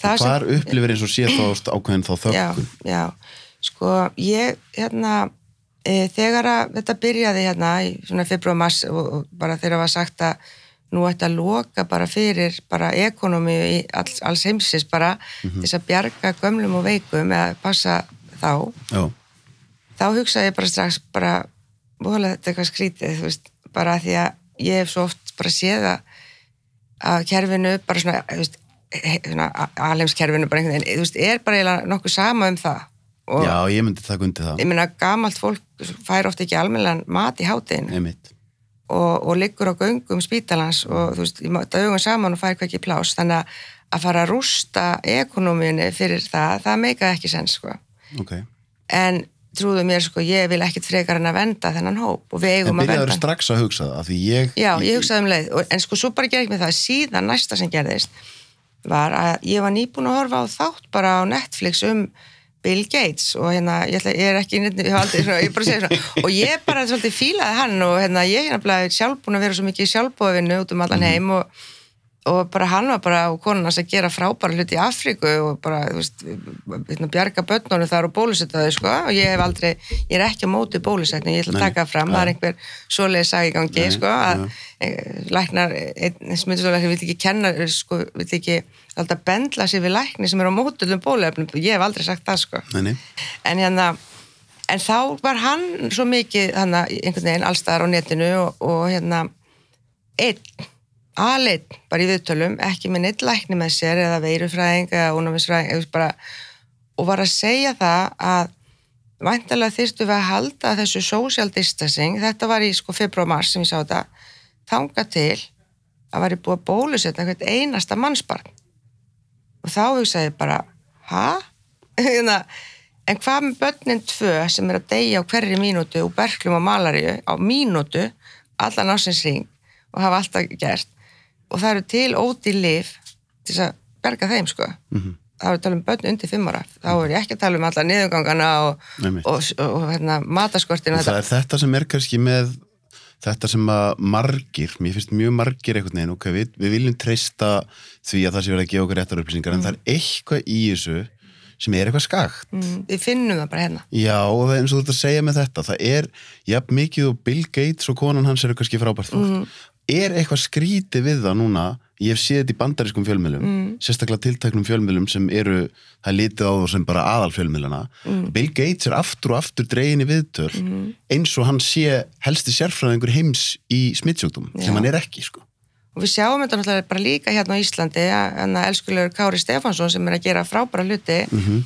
S2: Það sem-
S1: Hvar upplifir eins og sé þá ákveðin þá
S2: já,
S1: þökkun?
S2: já, sko ég hérna e, þegar að þetta byrjaði hérna í svona februar mars og, og bara þegar var sagt að nú ætti að loka bara fyrir bara ekonomi í alls, alls heimsis bara til þess að bjarga gömlum og veikum eða passa þá.
S1: Já,
S2: þá hugsaði ég bara strax bara, voðalega þetta eitthvað skrítið þú veist, bara því að ég hef svo oft bara séð að, að kerfinu bara svona, þú veist, alheimskerfinu bara einhvern veginn, þú veist, er bara nokkuð sama um það
S1: já, ég myndi taka undir það,
S2: ég meina gamalt fólk fær oft ekki almennilegan mat í
S1: einmitt.
S2: og, og liggur á göngum spítalans og þú veist, ég augum saman og fær hvað ekki plás, þannig að að fara að rústa ekonomíunni fyrir það, það meikaði ekki sens, sko.
S1: Ok.
S2: en trúðu mér sko, ég vil ekkit frekar en að venda þennan hóp og við
S1: En
S2: eigum að
S1: byrjaður
S2: venda.
S1: strax að hugsa það, af því ég...
S2: Já, ég hugsaði um leið, og- en sko svo bara gerði ég með það. Síðan næsta sem gerðist var að ég var nýbúin að horfa á þátt bara á Netflix um Bill Gates og hérna, ég, ætla, ég er ekki ég hef aldrei, svona, ég bara segi svona, og ég bara svolítið fílaði hann og hérna, ég er hérna sjálf búin að vera svo mikið í sjálfbóðvinnu út um allan heim og, og bara hann var bara og konan hans að gera frábæra hluti í Afríku og bara, þú veist, hérna, bjarga börnunum þar og bólusetta þau, sko, og ég hef aldrei, ég er ekki á móti bólusetning, ég ætla að taka fram, það er einhver svoleiði sag í gangi,
S1: Nei,
S2: sko, að ja. læknar, einn smittisólæknar vil ekki kenna, sko, vil ekki alltaf bendla sér við lækni sem er á mótullum bóluefnum, ég hef aldrei sagt það, sko
S1: nei.
S2: en hérna en þá var hann svo mikið hann einhvern veginn allstaðar á netinu og, og hérna einn, aðleitt bara í viðtölum, ekki með neitt lækni með sér eða veirufræðing eða bara, og var að segja það að væntalega þyrstu við að halda þessu social distancing, þetta var í sko februar mars sem ég sá þetta, þanga til að væri búið að bólusetna hvert einasta mannsbarn og þá hugsaði ég bara, ha? *laughs* Hérna, en hvað með börnin tvö sem er að deyja á hverri mínútu og berklum á malaríu á mínútu allan ásins ring og hafa alltaf gert og það eru til óti lif til að berga þeim sko.
S1: Mhm.
S2: þá er að tala um börn undir fimm ára. Þá er ég ekki að tala um alla niðurgangana og, og, og, hérna, mataskortinu
S1: Og það er þetta sem er kannski með þetta sem að margir, mér finnst mjög margir einhvern veginn, ok, við, við viljum treysta því að það sé verið að gefa okkur réttar upplýsingar en það er eitthvað í þessu sem er eitthvað skakt.
S2: mm, við finnum það bara hérna.
S1: Já, og það er eins og þú ert að segja með þetta, það er jafn mikið og Bill Gates og konan hans eru kannski frábært fólk. Er eitthvað skrítið við það núna ég hef séð þetta í bandarískum fjölmiðlum mm. sérstaklega tiltæknum fjölmiðlum sem eru það litið á það sem bara aðal fjölmiðlana mm. Bill Gates er aftur og aftur dregin í viðtöl mm. eins og hann sé helsti sérfræðingur heims í smittsjókdum sem hann er ekki sko
S2: og við sjáum þetta náttúrulega bara líka hérna á Íslandi en að elskulegur Kári Stefansson sem er að gera frábæra hluti -hmm.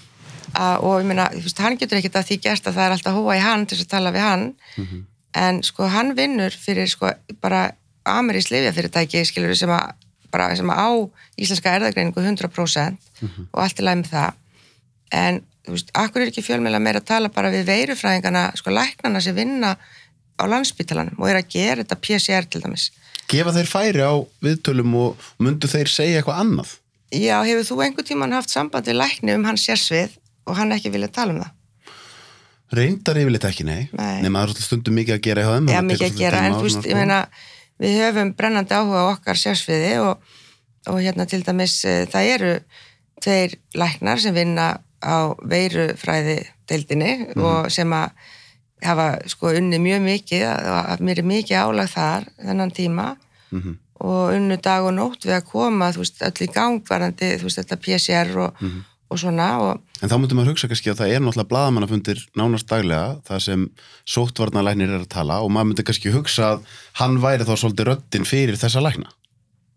S2: og ég meina, þú veist, hann getur ekkert að því gert að það er alltaf hóa í hann til að tala við hann -hmm. en sko hann vinnur fyrir sko bara amerísk lifjafyrirtæki skilur sem að bara sem að á íslenska erðagreiningu 100% mm -hmm. og allt er læg með það en þú veist, akkur er ekki fjölmjöla meira að tala bara við veirufræðingarna sko læknarna sem vinna á landsbytalanum og er að gera þetta PCR til dæmis
S1: Gefa þeir færi á viðtölum og myndu þeir segja eitthvað annað?
S2: Já, hefur þú einhver tíman haft samband við lækni um hans sérsvið og hann ekki vilja tala um það?
S1: Reyndar yfirleitt ekki, nei. nei. Maður stundum mikið að gera í höfum.
S2: Já, mikið að gera, en þú veist, ég meina við höfum brennandi áhuga á okkar sérsviði og, og hérna til dæmis e, það eru tveir læknar sem vinna á veirufræði deildinni mm og sem að hafa sko unni mjög mikið og mér er mikið álag þar þennan tíma mm -hmm. og unnu dag og nótt við að koma þú veist öll í gangvarandi þú veist þetta PCR og, mm -hmm. Og svona og
S1: En þá myndum maður hugsa kannski að það er náttúrulega bladamannafundir nánast daglega, það sem sóttvarnalæknir er að tala og maður myndi kannski hugsa að hann væri þá svolítið röttin fyrir þessa lækna.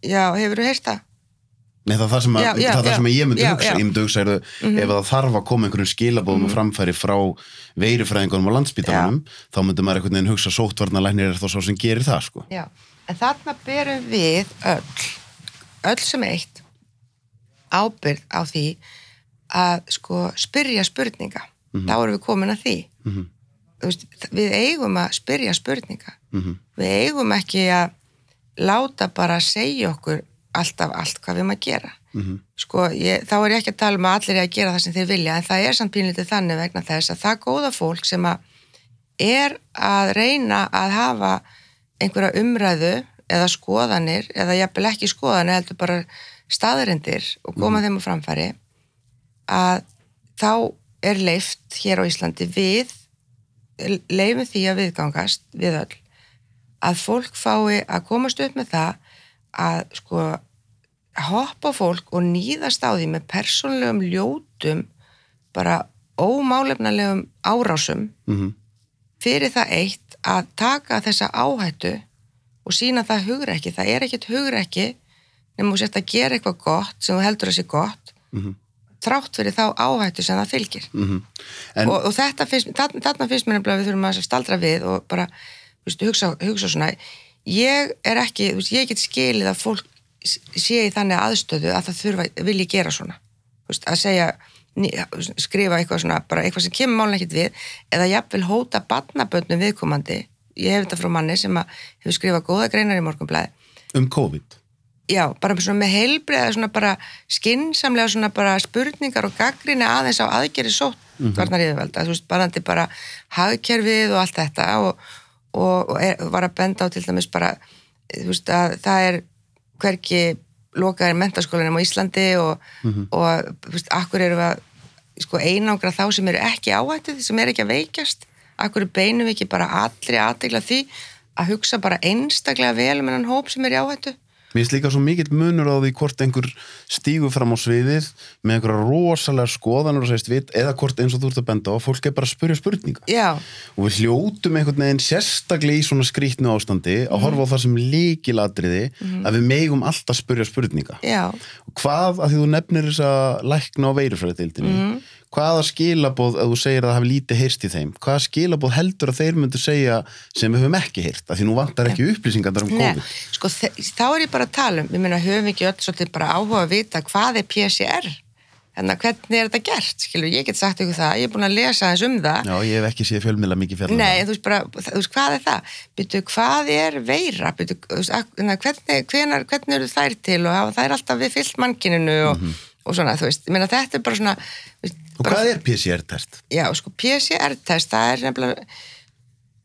S2: Já, hefur þú heyrst það?
S1: Nei, það er það sem, að, já, já, það, það sem ég myndi já, hugsa. Ég myndi hugsa, er, mm -hmm. ef það þarf að koma einhverjum skilabóðum mm -hmm. og framfæri frá veirufræðingunum á landsbítanum, þá myndi maður einhvern veginn hugsa sóttvarnalæknir er þá svo sem gerir það, sko.
S2: Já, en þarna berum við öll, öll sem eitt ábyrð á því að sko spyrja spurninga mm -hmm. þá erum við komin að því mm -hmm. veist, við eigum að spyrja spurninga mm -hmm. við eigum ekki að láta bara segja okkur alltaf allt hvað við erum að gera mhm. sko ég, þá er ég ekki að tala um að allir er að gera það sem þeir vilja en það er samt pínlítið þannig vegna þess að það góða fólk sem að er að reyna að hafa einhverja umræðu eða skoðanir eða jafnvel ekki skoðanir heldur bara staðarindir og koma mhm. þeim á framfæri að þá er leift hér á Íslandi við leifum því að viðgangast við öll að fólk fái að komast upp með það að sko hoppa fólk og nýðast á því með persónlegum ljótum bara ómálefnalegum árásum mm -hmm. fyrir það eitt að taka þessa áhættu og sína það hugur ekki, það er ekkit hugur ekki nefnum að setja að gera eitthvað gott sem þú heldur að sé gott mm -hmm þrátt fyrir þá áhættu sem það fylgir. Mm -hmm. en... og, og þetta finnst, þarna finnst mér nefnilega við þurfum að staldra við og bara veist, hugsa, hugsa svona. Ég er ekki, veist, ég get skilið að fólk sé í þannig aðstöðu að það þurfa, vilji gera svona. Veist, að segja, skrifa eitthvað svona, bara eitthvað sem kemur málun ekkit við eða jafnvel hóta barnaböndum viðkomandi, ég hef þetta frá manni sem hefur skrifað góða greinar í morgunblæði
S1: um COVID
S2: já, bara með heilbrið svona bara skinsamlega svona bara spurningar og gaggrinni aðeins á aðgerri sótt mm -hmm. varnar yfirvelda, þú veist, bara bara hagkerfið og allt þetta og, og, og er, var að benda á til dæmis bara, þú veist, að það er hverki lokaðir mentaskólanum á Íslandi og, mm -hmm. og þú veist, akkur eru að sko einangra þá sem eru ekki áhættið sem eru ekki að veikjast, akkur beinum við ekki bara allri aðtegla því að hugsa bara einstaklega vel um hann hóp sem eru áhættu
S1: Mér finnst líka svo mikill munur á því hvort einhver stígur fram á sviðið með einhverja rosalega skoðanur og segist við eða hvort eins og þú ert að benda á fólk er bara að spurja spurninga
S2: Já.
S1: og við hljótum einhvern veginn sérstaklega í svona skrítnu ástandi að mm. horfa á það sem líkiladriði mm. að við megum alltaf spurja spurninga
S2: Já.
S1: og hvað að því þú nefnir þess að lækna á veirufræðildinni mm hvaða skilaboð, að þú segir að það hafi lítið heyrst í þeim, hvaða skilaboð heldur að þeir myndu segja sem við höfum ekki heyrt? Af því nú vantar ekki upplýsingar um COVID. Nei,
S2: sko þá er ég bara að tala um við meina höfum ekki öll svolítið bara áhuga að vita hvað er PCR þannig að hvernig er þetta gert, skilur, ég get sagt ykkur það ég er búin að lesa þess um það.
S1: Já, ég hef ekki séð fjölmjöla mikið fjölmjöla
S2: Nei, þú veist bara, þú veist, hvað er það? Byttu, hvað er veira? Byttu, hvernig, hvernig, hvernig eru þær til og það er alltaf við fyllt mannkininu og, mm -hmm. og svona, þú veist, ég meina þetta er bara svona
S1: Og hvað er PCR-test?
S2: Já, sko, PCR-test, það er nefnilega,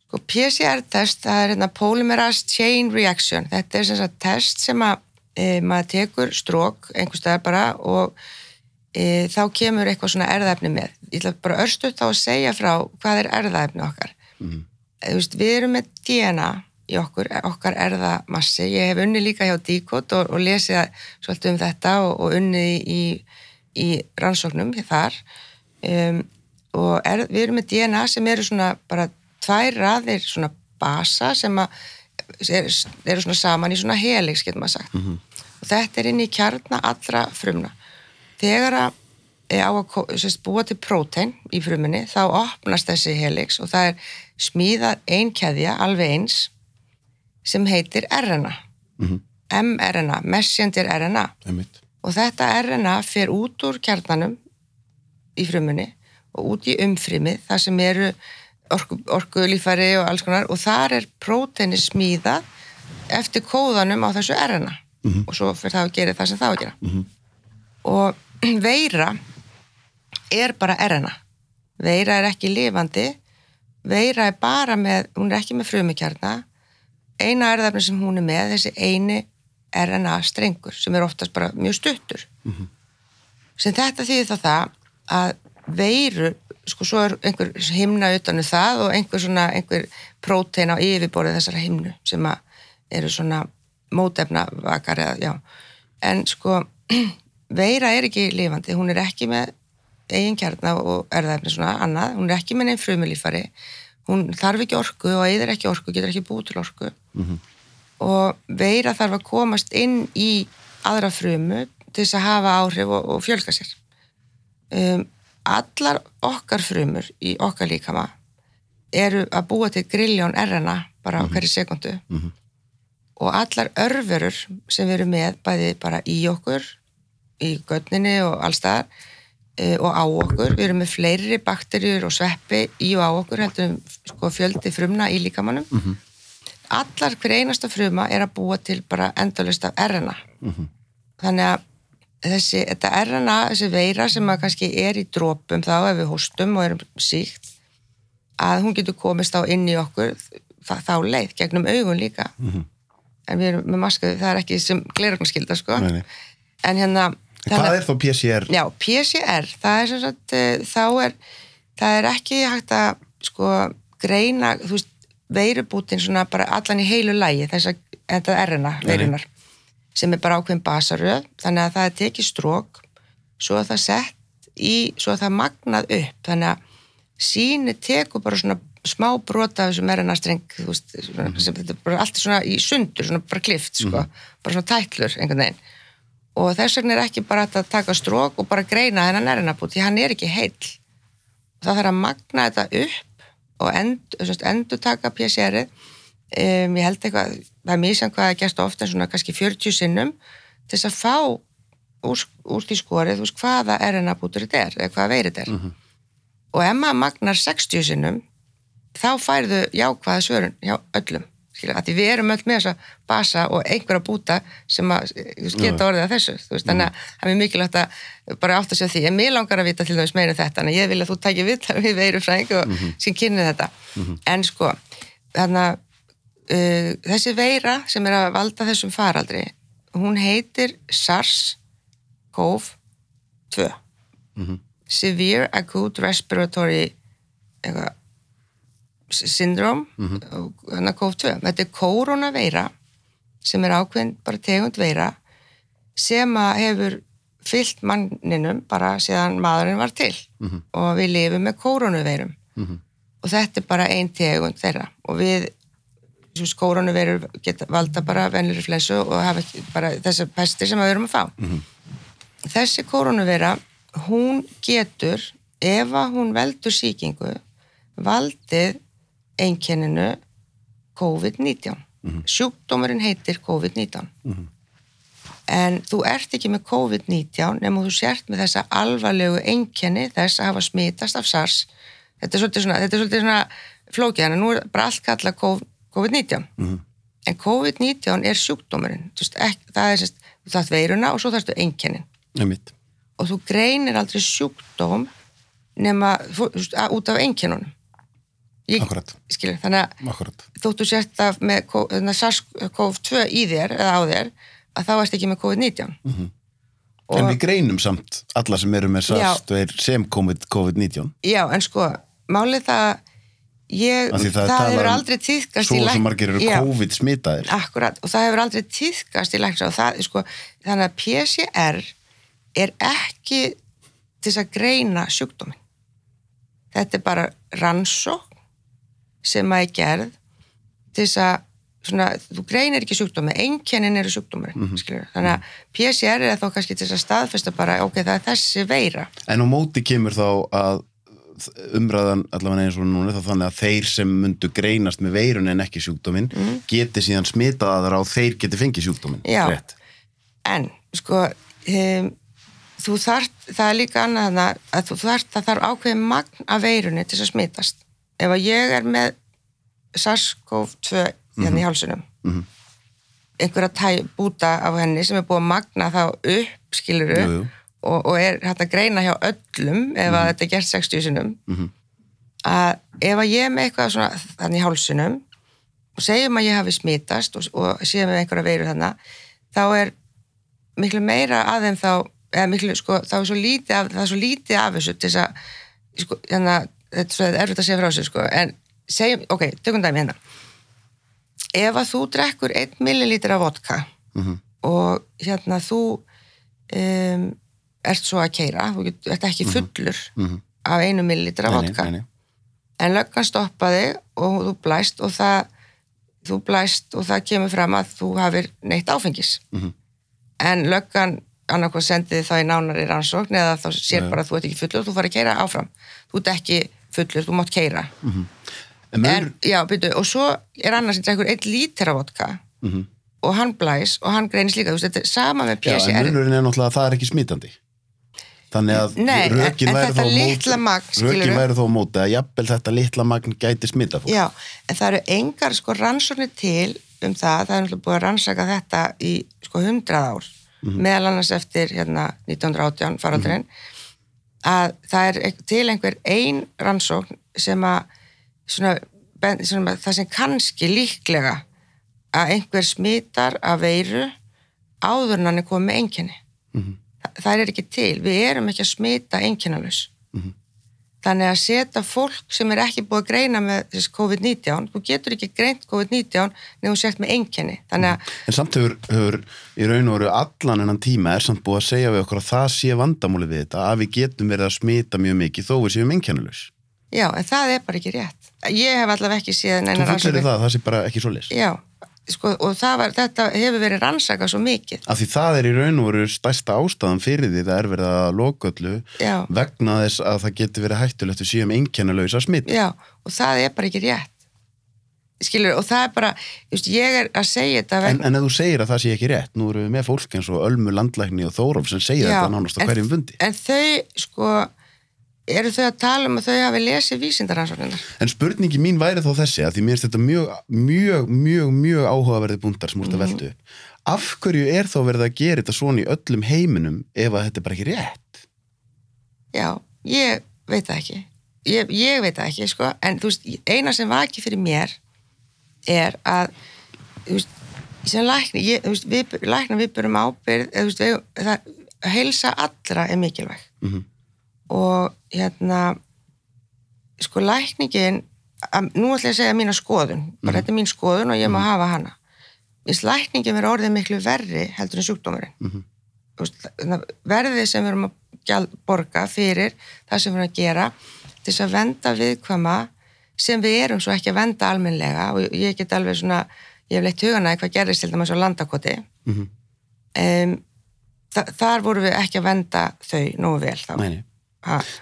S2: sko, PCR-test, það er hérna polymerase chain reaction. Þetta er sem sagt test sem að e, maður tekur strók einhver staðar bara og e, þá kemur eitthvað svona erðaefni með. Ég ætla bara örstuðt þá að segja frá hvað er erðaefni okkar. Mm -hmm. e, veist, við erum með DNA í okkur, okkar erðamassi. Ég hef unni líka hjá Díkot og, og lesið svolítið um þetta og, og unni í, í rannsóknum þar um, og er, við erum með DNA sem eru svona bara tvær raðir svona basa sem að er, eru svona saman í svona helix, getur maður sagt. Og þetta er inn í kjarna allra frumna. Þegar að er á að sagt, búa til prótein í fruminni, þá opnast þessi helix og það er smíðað ein keðja, alveg eins, sem heitir RNA. mRNA, messenger RNA.
S1: Einmitt.
S2: Og þetta RNA fer út úr kjarnanum í frumunni og út í umfrimið, þar sem eru orku, orku lífæri og alls konar og þar er próteini smíðað eftir kóðanum á þessu RNA og svo fyrir það að gera það sem það að gera. Og *clears throat* veira er bara RNA. Veira er ekki lifandi, veira er bara með, hún er ekki með frumikjarna, eina erðafni sem hún er með, þessi eini RNA strengur sem er oftast bara mjög stuttur. Sem þetta þýðir þá það að veiru, sko svo er einhver himna utanu það og einhver svona, einhver prótein á yfirborðið þessara himnu sem að eru svona mótefnavakar eða, já. En sko, *clears throat* veira er ekki lifandi, hún er ekki með eigin kjarna og erðaefni svona annað, hún er ekki með neinn frumulífari, hún þarf ekki orku og eigðir ekki orku, getur ekki búið til orku og veira þarf að komast inn í aðra frumu til þess að hafa áhrif og, og fjölga sér. Um, allar okkar frumur í okkar líkama eru að búa til grilljón RNA bara á hverju sekundu og allar örverur sem við erum með bæði bara í okkur, í götninni og allstaðar uh, og á okkur, við erum með fleiri bakterjur og sveppi í og á okkur heldur en sko, fjöldi frumna í líkamannum allar hver einasta fruma er að búa til bara endalust af RNA þannig að þessi, þetta RNA, þessi veira sem að kannski er í drópum þá ef við hóstum og erum síkt að hún getur komist á inn í okkur þá, þá leið, gegnum augun líka. En við erum með maskaðu, það er ekki sem gleragnaskylda sko.
S1: Nei, nei.
S2: en hérna
S1: En Hvað er þá PCR?
S2: Já, PCR, það er sem sagt, eh, þá er, það er ekki hægt að sko greina, þú veist, veirubútin svona bara allan í heilu lægi, þess að þetta er RNA veirunar, sem er bara ákveðin basaröð, þannig að það er tekið strók, svo er það sett í, svo er það magnað upp, þannig að síni tekur bara svona smá brota af þessum RNA-streng, þú veist, svona, sem þetta er bara allt svona í sundur, svona bara klift, sko, bara svona tætlur einhvern veginn. Og þess vegna er ekki bara að taka strók og bara greina þennan erðinabút því hann er ekki heill. Það þarf að magna þetta upp og end, endur taka PCR-ið um, ég held eitthvað það er mísjan hvað að gerst ofta svona kannski 40 sinnum til þess að fá úr, úr því skorið veist hvaða erðinabútur þetta er eða hvaða veirið þetta er og ef maður magnar 60 sinnum þá færðu jákvæða svörun hjá öllum því við erum öll með þessa basa og einhverja búta sem að veist, geta orðið að þessu, veist, þannig að það er mikilvægt að bara átt að segja því, en mér langar að vita til dæmis meira um þetta, þannig að ég vil að þú tækir við við veirufræðing og sem kynni þetta. En sko, þannig að uh, þessi veira sem er að valda þessum faraldri hún heitir SARS-CoV-2 Severe Acute Respiratory eitthvað syndrom og þannig COV2 þetta er koronaveira sem er ákveðin bara tegund veira sem að hefur fyllt manninum bara síðan maðurinn var til. Og við lifum með koronaveirum og þetta er bara ein tegund þeirra. Og við koronaveirur geta valda bara venlir flensu og hafa bara þessar pestir sem við erum að fá. Þessi koronaveira hún getur ef að hún veldur sýkingu valdið einkenninu COVID-19. Sjúkdómurinn heitir COVID-19. En þú ert ekki með COVID-19 nema þú sért með þessa alvarlegu einkenni þess að hafa smitast af SARS. Þetta er svolítið svona, er svolítið svona flókið, að nú er bara allt kallað COVID-19. En COVID-19 er. Þú ekki, það er sérst, þú þarft veiruna og svo þarftu einkennin.
S1: Einmitt.
S2: Og þú greinir aldrei sjúkdóm nema þú út af einkennunum. Ég, skilur, þannig að
S1: Akkurat.
S2: þóttu sért af með þarna SARS-CoV-2 í þér eða á þér að þá ert ekki með COVID-19 og,
S1: En við greinum samt alla sem eru með
S2: Já.
S1: SARS-2 sem COVID- COVID-19.
S2: já, en sko málið það ég,
S1: það
S2: það, hefur
S1: um
S2: aldrei tíðkast
S1: Svo sem margir eru
S2: Já,
S1: COVID smitaðir.
S2: Akkurat, og það hefur aldrei tíðkast í læknis og það, sko, þannig að PCR er ekki til að greina sjúkdómin. Þetta er bara rannsókn sem að er gerð til þess að svona, þú greinir ekki sjúkdómi, einkennin eru sjúkdómurinn, mm -hmm. þannig að PCR er þá kannski til þess að staðfesta bara, ok, það er þessi veira.
S1: En á móti kemur þá að umræðan allavega eins og núna þá þannig að þeir sem myndu greinast með veirun en ekki sjúkdóminn geti síðan smitað aðra og þeir geti fengið sjúkdóminn.
S2: Já.
S1: Rétt.
S2: En, sko, um, þú þarft, það er líka annað að þú þarft, það þarf ákveðin magn af veirunni til þess að smitast. Ef að ég er með SARS-CoV-2 hérna í hálsunum,
S1: Mhm.
S2: einhverja tæ, búta af henni sem er búið að magna þá upp, skiluru,
S1: Jú, jú.
S2: og, og er hægt að greina hjá öllum ef að þetta er gert 60 sinum,
S1: Mhm.
S2: að ef að ég er með eitthvað svona þannig í hálsunum og segjum að ég hafi smitast og, og séum með einhverja veiru þannig, þá er miklu meira að þeim þá eða miklu, sko, þá er svo lítið af, það er svo lítið af þessu til þess að sko, hérna, þetta er svo erfitt að segja frá þessu sko, en segjum, ok, tökum dæmi hérna ef að þú drekkur 1 millilítur af vodka
S1: Mhm.
S2: og hérna þú um, ert svo að keira þú ert ekki fullur
S1: Mhm.
S2: af einu millilítur af
S1: Nei, nei,
S2: vodka
S1: nei, nei.
S2: en löggan stoppa þig og þú blæst og það þú blæst og það kemur fram að þú hafir neitt áfengis
S1: Mhm.
S2: en löggan annarkoð sendið það í nánari rannsókn eða þá sér bara að þú ert ekki fullur og þú fari að keira áfram þú ert ekki fullur, þú mátt keira
S1: En
S2: en,
S1: munur,
S2: já, byrju, og svo er annars drekkur einn lítir af vodka
S1: Mhm.
S2: og hann blæs og hann greinist líka, þú veist, þetta er sama með
S1: já, en munurinn er náttúrulega að það er ekki smitandi. Þannig að
S2: Nei, en-
S1: rökin
S2: en
S1: væri þá
S2: litla magn,
S1: rökin væri þó á móti að jafnvel þetta litla magn gæti smita fólk.
S2: Já, en það eru engar sko rannsóknir til um það, það er náttúrulega búið að rannsaka þetta í sko hundrað ár, meðal annars eftir hérna 1918 faraldurinn, að það er til einhver ein rannsókn sem að svona, svona það sem kannski líklega að einhver smitar af veiru áður en hann er komið með einkenni.
S1: Mhm.
S2: Þa- Það er ekki til, við erum ekki að smita einkennalus.
S1: Mhm.
S2: Þannig að setja fólk sem er ekki búið að greina með þessi COVID-19, þú getur ekki greint COVID-19 nefnum sett með einkenni. Þannig að,
S1: En samt hefur, hefur í raun og veru allan enn tíma er samt búið að segja við okkur að það sé vandamúli við þetta að við getum verið að smita mjög mikið þó við séum einkennulus.
S2: já, en það er bara ekki rétt. Ég hef allavega ekki séð
S1: Þú fullir það, það sé bara ekki svo leys.
S2: Já, sko, og var, þetta hefur verið rannsakað svo mikið.
S1: Af því það er í raun og veru stærsta ástæðan fyrir því það er verið að loka öllu
S2: Já.
S1: vegna þess að það getur verið hættulegt við séum einkennulösa smitt.
S2: Já, og það er bara ekki rétt. Skilur, og það er bara, just, ég er að segja þetta
S1: En,
S2: vegna-
S1: en ef þú segir að það sé ekki rétt, nú erum við með fólk eins og Ölmu Landlækni og Þóróf sem segja
S2: Já,
S1: þetta nánast á
S2: en-
S1: hverjum fundi.
S2: En þau, sko, eru þau að tala um að þau hafi lesið vísindaransóknina?
S1: En spurningi mín væri þá þessi að því mér finnst þetta mjög, mjög, mjög, mjög áhugaverði búndar sem úrst að
S2: Mhm.
S1: veltu. upp. Af hverju er þá verið að gera þetta svona í öllum heiminum ef að þetta er bara ekki rétt?
S2: Já, ég veit það ekki. Ég, ég veit það ekki, sko, en þú veist, eina sem vaki fyrir mér er að, þú veist, sem lækni, ég, þú veist, við, lækna við byrjum ábyrð, eða, þú veist, við, það, að heilsa allra er mikilvæg.
S1: Mhm.
S2: Og, hérna, sko, lækningin, nú ætla ég að segja mína skoðun, bara þetta er mín skoðun og ég má hafa hana. Vist lækningin verið orðið miklu verri heldur en sjúkdómurinn.
S1: Mhm.
S2: Þannig að verðið sem við erum að borga fyrir það sem við erum að gera til þess að venda viðkvæma sem við erum svo ekki að venda almennlega og ég get alveg svona, ég hef leitt hugana hvað gerðist til dæmis á landakoti
S1: Mhm.
S2: um, þa þar vorum við ekki að venda þau nógu vel þá ha,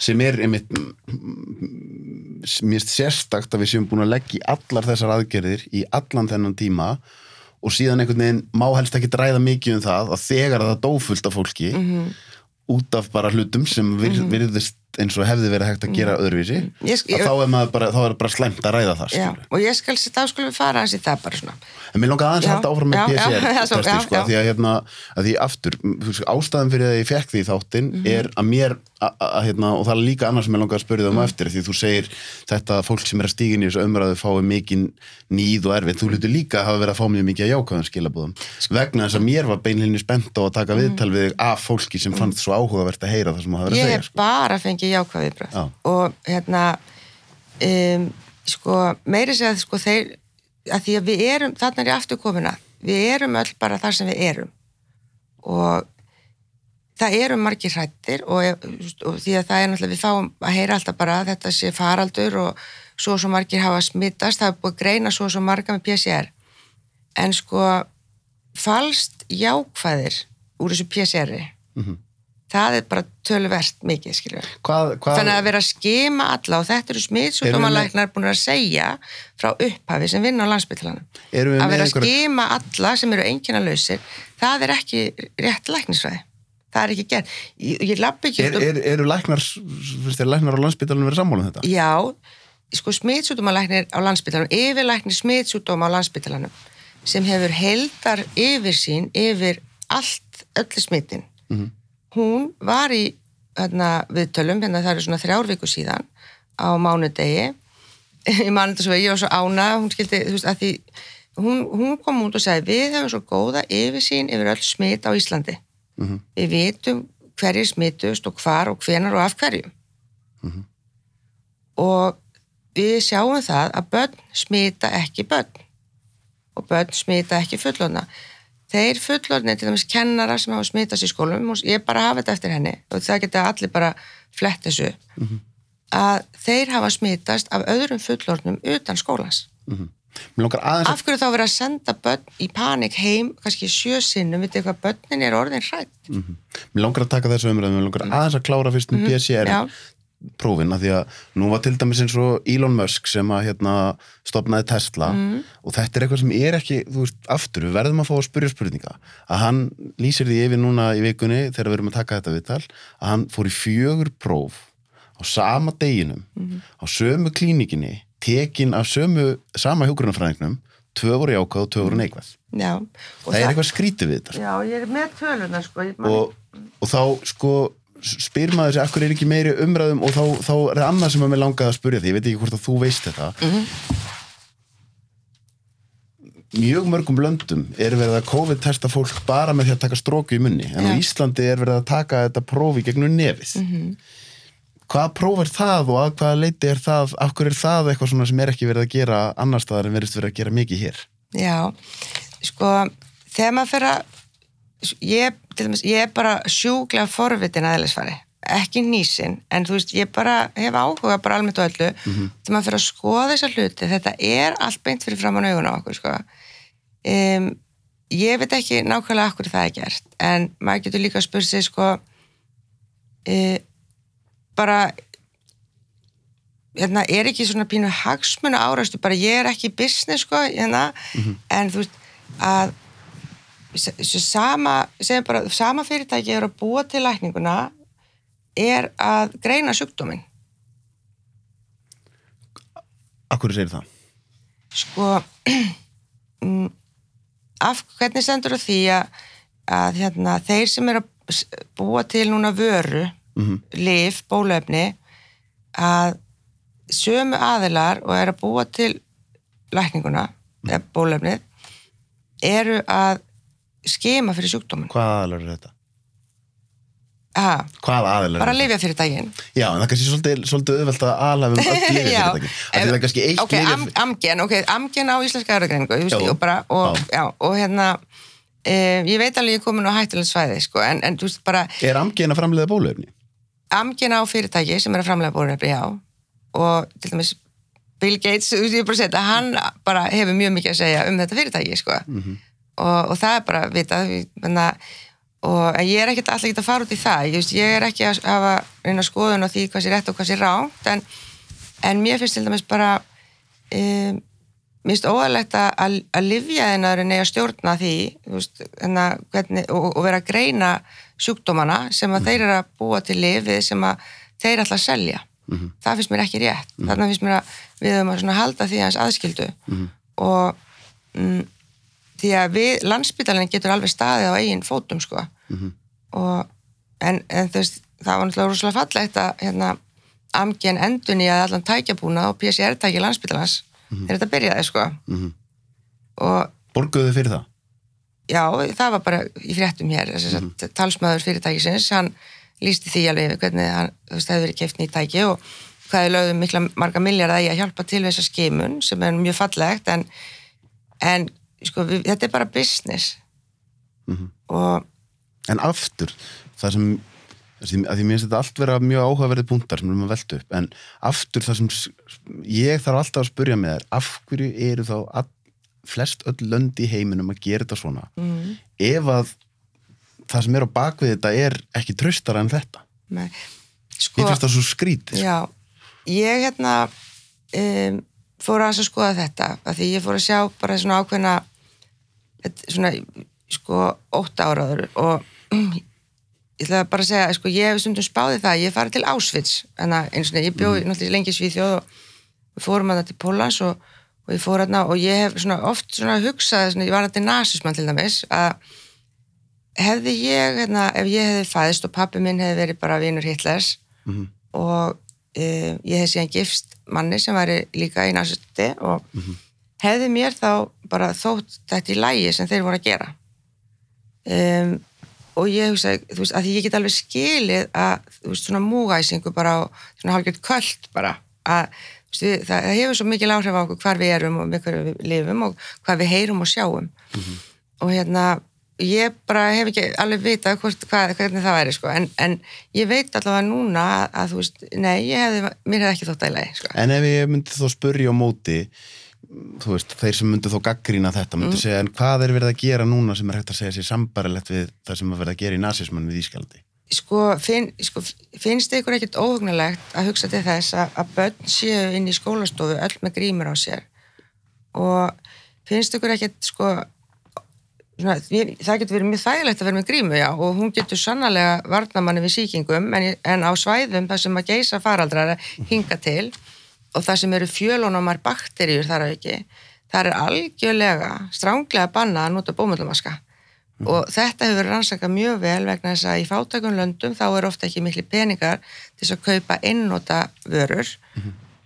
S1: sem er einmitt mm, mm, mér finnst sérstakt að við séum búin að leggja í allar þessar aðgerðir í allan þennan tíma og síðan einhvern veginn má helst ekki ræða mikið um það að þegar það dófullt af fólki
S2: Mhm.
S1: út af bara hlutum sem vir, virðist eins og hefði verið hægt að gera öðruvísi
S2: Ég sk-
S1: að þá er maður bara, þá er bara slæmt að ræða það
S2: já, og ég skal, þá skulum við fara hans í það bara svona.
S1: En mér langar aðeins
S2: Já,
S1: að halda áfram með
S2: já, já,
S1: PCR *laughs*
S2: já, svo-
S1: testi,
S2: já,
S1: sko, því að hérna, að því aftur, ástæðan fyrir að ég fekk því þáttinn
S2: Mhm.
S1: er að mér, að, að, hérna, og það er líka annars sem ég langar að spyrja það um
S2: Mhm.
S1: á eftir, því þú segir þetta fólk sem er að stígin í þessu umræðu fái mikið nýð og erfið, þú hlutur líka að hafa verið að fá mjög mikið að jákvæðan skilabúðum, vegna þess að mér var beinlinni spennt á að taka viðtal við af fólki sem fannst svo áhugavert að heyra það sem þú
S2: fengið jákvæð viðbröð
S1: Já.
S2: og hérna um, sko, meiri segja sko þeir, að því að við erum, þarna er ég aftur komina, við erum öll bara þar sem við erum og það eru margir hrættir og, og því að það er náttúrulega við fáum að heyra alltaf bara að þetta sé faraldur og svo og svo margir hafa smittast, það er búið að greina svo og svo marga með PCR en sko falst jákvæðir úr þessu PCR-i
S1: Mhm.
S2: Það er bara töluvert mikið
S1: Hvað, hvað,
S2: þannig að vera að skima alla og þetta eru smittsúkdómalæknar búin að segja frá upphafi sem vinna á
S1: við
S2: að vera að skima alla sem eru engina lausir það er ekki rétt læknisfræði. Það er ekki gert. Ég, ég
S1: er, er, eru læknar finnst þér læknar á landsbytalunum verið sammála um þetta?
S2: já, sko smittsúkdómalæknir á landsbytalanum yfirlæknir smittsúkdóma á landsbytalanum sem hefur heldar yfir sín yfir allt öllu smittin
S1: Mhm.
S2: Hún var í hérna, viðtölum, hérna það eru svona þrjár viku síðan á mánudegi *laughs* ég man þetta svo, ég var svo ána hún skildi, þú veist, að því hún, hún kom út og sagði, við hefum svo góða yfirsýn yfir öll smit á Íslandi
S1: Mhm.
S2: við vitum hverjir smitust og hvar og hvenar og af hverju
S1: Mhm.
S2: og við sjáum það að börn smita ekki börn og börn smita ekki fullorna þeir fullorni, til dæmis kennara sem hafa smitast í skólum, og ég bara hafa þetta eftir henni og það geta allir bara flett þessu að þeir hafa smitast af öðrum fullornum utan
S1: langar aðeins að
S2: af hverju þá verið að senda börn í panik heim, kannski sjö sinnum vitið hvað börnin er orðin hrætt
S1: Mér langar að taka þessu umræðum, mér langar aðeins að klára fyrst með PCR
S2: já,
S1: prófin að því að nú var til dæmis eins og Elon Musk sem að hérna stopnaði Tesla og þetta er eitthvað sem er ekki, þú veist, aftur við verðum að fá að spyrja spurninga. Að hann lýsir því yfir núna í vikunni þegar við erum að taka þetta viðtal að hann fór í fjögur próf á sama deginum á sömu klínikinni tekin af sömu, sama hjúgrunafræðingnum tvö voru jákvæð og tvö voru neikvæð.
S2: Já.
S1: Það, er eitthvað skrítið við þetta sko.
S2: já, ég er með töluna sko
S1: og, og þá sko spyr maður sig, akkur er ekki meiri umræðum og þá, þá er það annað sem að mér langaði að spyrja því ég veit ekki hvort að þú veist þetta. Mjög mörgum löndum er verið að COVID-testa fólk bara með því að taka stróku í munni en á
S2: Já.
S1: Íslandi er verið að taka þetta prófi gegnum nefið.
S2: Mhm.
S1: hvaða próf er það og að hvaða leiti er það? Hverju er það eitthvað svona sem er ekki verið að gera annar staðar en verið verið að gera mikið hér?
S2: Já, sko, þegar maður fyrir að, ég, til dæmis, ég er bara sjúklega forvitin aðeinsfari, ekki nýsin, en þú veist, ég bara hef áhuga bara almennt og öllu, þegar maður fyrir að skoða þessa hluti, þetta er allt beint fyrir augun á okkur, sko. Um, ég veit ekki nákvæmlega okkur það er gert, en maður getur líka að spyrja sig, sko, uh, bara hérna, er ekki svona pínu hagsmuna árastu, bara ég er ekki í business sko, hérna, en þú veist að sama, bara, sama fyrirtæki er að búa til lækninguna er að greina sjúkdóminn
S1: Akkur segir það?
S2: sko *clears throat* mm, af hvernig stendur á því að, að hérna, þeir sem er að búa til núna vöru
S1: Mm
S2: lif, bólöfni að sömu aðilar og er að búa til lækninguna eða bólöfnið eru að skema fyrir sjúkdómin
S1: Hvað aðalar er þetta?
S2: Aha,
S1: Hvað aðalar
S2: bara
S1: er
S2: að lifja fyrir daginn
S1: Já, en það er kannski svolítið, svolítið auðvelt að alhafa um öll lifið *laughs*
S2: Já.
S1: fyrirtæki. Það er kannski eitt
S2: ok, am,
S1: lifið...
S2: amgen, ok, amgen á íslenska erðagreiningu
S1: Já.
S2: og bara, og,
S1: Já.
S2: og hérna e, ég veit alveg ég komin á hættulegt svæði sko, en, en þú veist bara
S1: Er amgen að framleiða bóluefni?
S2: amgen á fyrirtæki sem er að framlega bórefni, já og til dæmis Bill Gates, þú veist, ég bara að segja hann bara hefur mjög mikið að segja um þetta fyrirtæki sko.
S1: Mhm.
S2: Og, og það er bara vitað menna, og ég er ekkert alltaf ekki að fara út í það. Ég, ég er ekki að hafa reyna skoðun á því hvað sé rétt og hvað sé ránt en, en mér finnst til dæmis bara um, mér finnst óæðlegt að, að, að livja þennar en að stjórna því veist, enna, hvernig, og, og vera að greina sjúkdómana sem að þeir eru að búa til lifið sem að þeir ætla að selja.
S1: Mhm.
S2: það finnst mér ekki rétt. Þannig finnst mér að við höfum að halda því hans aðskildu.
S1: Mhm.
S2: og mm, því að við, landsbytalinn getur alveg staðið á eigin fótum sko
S1: Mhm.
S2: og en, en þú veist, það var náttúrulega rosalega fallegt að hérna, amgen endun í að allan tækjabúna og PCR-tæki landsbytalans þegar þetta byrjaði sko
S1: Mhm.
S2: og
S1: Borguðu fyrir það?
S2: já, það var bara í fréttum hér að talsmaður fyrirtækisins hann lísti því alveg yfir hvernig hann, þú veist, hefði verið keft nýtt tæki og hvað er lögðum mikla marga miljardar í að hjálpa til þessa skimun sem er mjög fallegt en, en sko, við, þetta er bara business.
S1: Mhm.
S2: og
S1: En aftur, það sem að því mér finnst þetta allt vera mjög áhugaverði punktar sem við erum að velta upp, en aftur það sem ég þarf alltaf að spurja með þér af hverju eru þá all, flest öll lönd í heiminum að gera þetta svona?
S2: Mm,
S1: ef að það sem er á bakvið þetta er ekki traustara en þetta.
S2: Með,
S1: ég
S2: sko,
S1: finnst það svo skrítið
S2: já. Ég hérna um, fór að skoða þetta af því ég fór að sjá bara svona ákveðna svona sko ótta áraður og ég ætla bara að segja, sko, ég hef stundum spáðið það, ég farið til og ég bjóði náttúrulega lengi í Svíþjóð og við fórum að það til Pólans og, og ég fór að og ég hef svona oft svona hugsað, svona, ég var að til nasismann til dæmis, að hefði ég, hérna, ef ég hefði fæðist og pappi minn hefði verið bara vinur Hitlers
S1: Mhm.
S2: og e, ég hefði síðan gifst manni sem væri líka í nasisti og hefði mér þá bara þótt þetta í lægi sem þeir voru að gera. Um, og ég hugsa, þú veist, að því ég get alveg skilið að, þú veist, svona múgæsingu bara á svona hálfgjörð kvöld bara að, þú veist, við, það, það hefur svo mikil áhrif á okkur hvar við erum og hvar við lifum og hvað við heyrum og sjáum. Og hérna ég bara hef ekki alveg vitað hvort, hvað, hvernig það væri, sko, en, en ég veit allavega núna að, að þú veist, nei, ég hefði, mér hefði ekki þótt að í lagi, sko.
S1: En ef ég myndi þá spurja á móti þú veist, þeir sem myndi þó gaggrína þetta myndi
S2: Mm.
S1: segja, en hvað er verið að gera núna sem er hægt að segja sér sambarilegt við það sem er verið að gera í nasismann við Ískaldi
S2: sko, finn, sko finnst ykkur ekkit óhugnulegt að hugsa til þess að, að börn séu inn í skólastofu öll með grímur á sér og finnst ykkur ekkit sko svona, það getur verið mjög þægilegt að vera með grímu já, og hún getur sannlega varnamanni við sýkingum en, en á svæðum þar sem að geisa faraldrar hinga til og það sem eru fjölónumar bakteríur þar að ekki þar er algjörlega stránglega banna að nota bómullamaska. Og þetta hefur verið rannsakað mjög vel vegna þess að í fátökum löndum þá er ofta ekki miklu peningar til þess að kaupa einnota vörur.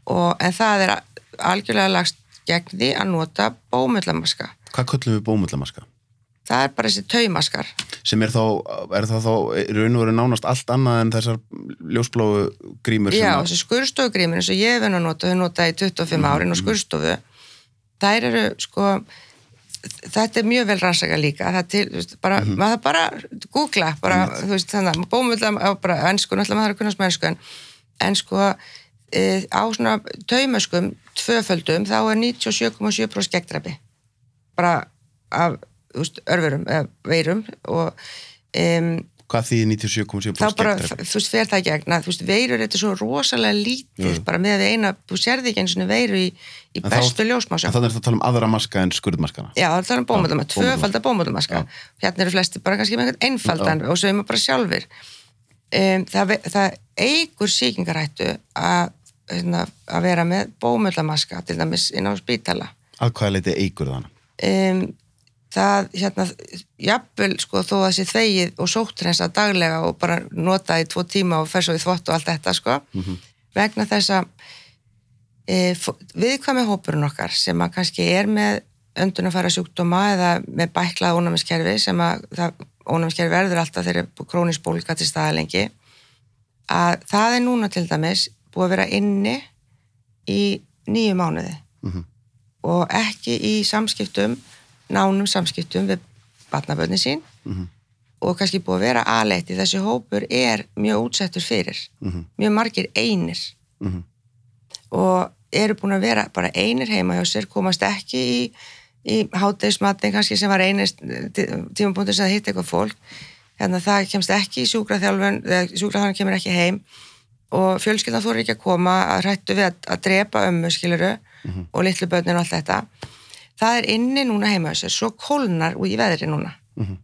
S2: Og, en það er algjörlega lagst gegn því að nota bómullamaska.
S1: Hvað köllum við bómullamaska?
S2: Það er bara þessi taumaskar.
S1: Sem er þá, er það þá raun og veru nánast allt annað en þessar ljósbláu grímur sem
S2: Já, þessi skurstofugrímin eins og ég hef henni að nota, þau nota í 25 árin og skurstofu, þær eru sko, þetta er mjög vel rannsaka líka, það er til, veist, bara, maður þarf bara googla, bara, þú veist, þannig að bómulega, á bara ennsku, náttúrulega maður þarf að kunnast með ennsku, en, en sko, e, á svona taumaskum, tvöföldum, þá er 97,7% gegndræpi, bara af, veist, örverum, eða veirum og, um,
S1: Hvað þýðir 97,7%
S2: þá bara, þú veist, fer það í gegn að, þú veist, veirur, þetta er svo rosalega lítið bara með því eina, þú sérði ekki eins og veiru í, í bestu ljósmásjá
S1: En þannig er þetta að tala um aðra maska en skurðmaskana
S2: Já, það er talað um bómullamaska,
S1: Já, bómullamaska.
S2: tvöfalda bómullamaska hérna eru flesti bara kannski með einhvern einfaldan og svo er maður bara sjálfur um, það, það eigur sýkingarættu að, að vera með bómullamaska til dæmis inn á spítala
S1: Að hvaða leiti eigur þannig?
S2: um, það, hérna, jafnvel sko þó að sé þvegið og sóttrensa daglega og bara nota í tvo tíma og fer svo í þvott og allt þetta sko. Vegna þess að e, viðkvæmi hópurinn okkar sem að kannski er með öndunafæra sjúkdóma eða með bæklað ónæmiskerfi sem að það, ónæmiskerfi verður alltaf þegar krónis bólka til staða lengi að það er núna til dæmis búið að vera inni í nýju mánuði.
S1: Mhm.
S2: og ekki í samskiptum nánum samskiptum við batnaböðni sín
S1: Mhm.
S2: og kannski búið að vera aðleitt í þessi hópur er mjög útsettur fyrir
S1: Mhm.
S2: mjög margir einir
S1: Mhm.
S2: og eru búin að vera bara einir heima hjá sér, komast ekki í, í hátegismatin kannski sem var einir tímapunktur sem það hitt eitthvað fólk þannig að það kemst ekki í sjúkraþjálfun sjúkraþjálfun kemur ekki heim og fjölskyldan fór ekki að koma að hrættu við að, að drepa ömmu skiluru og litlu börnin og allt þetta það er inni núna heima sér svo kólnar og í veðri núna.
S1: Mhm.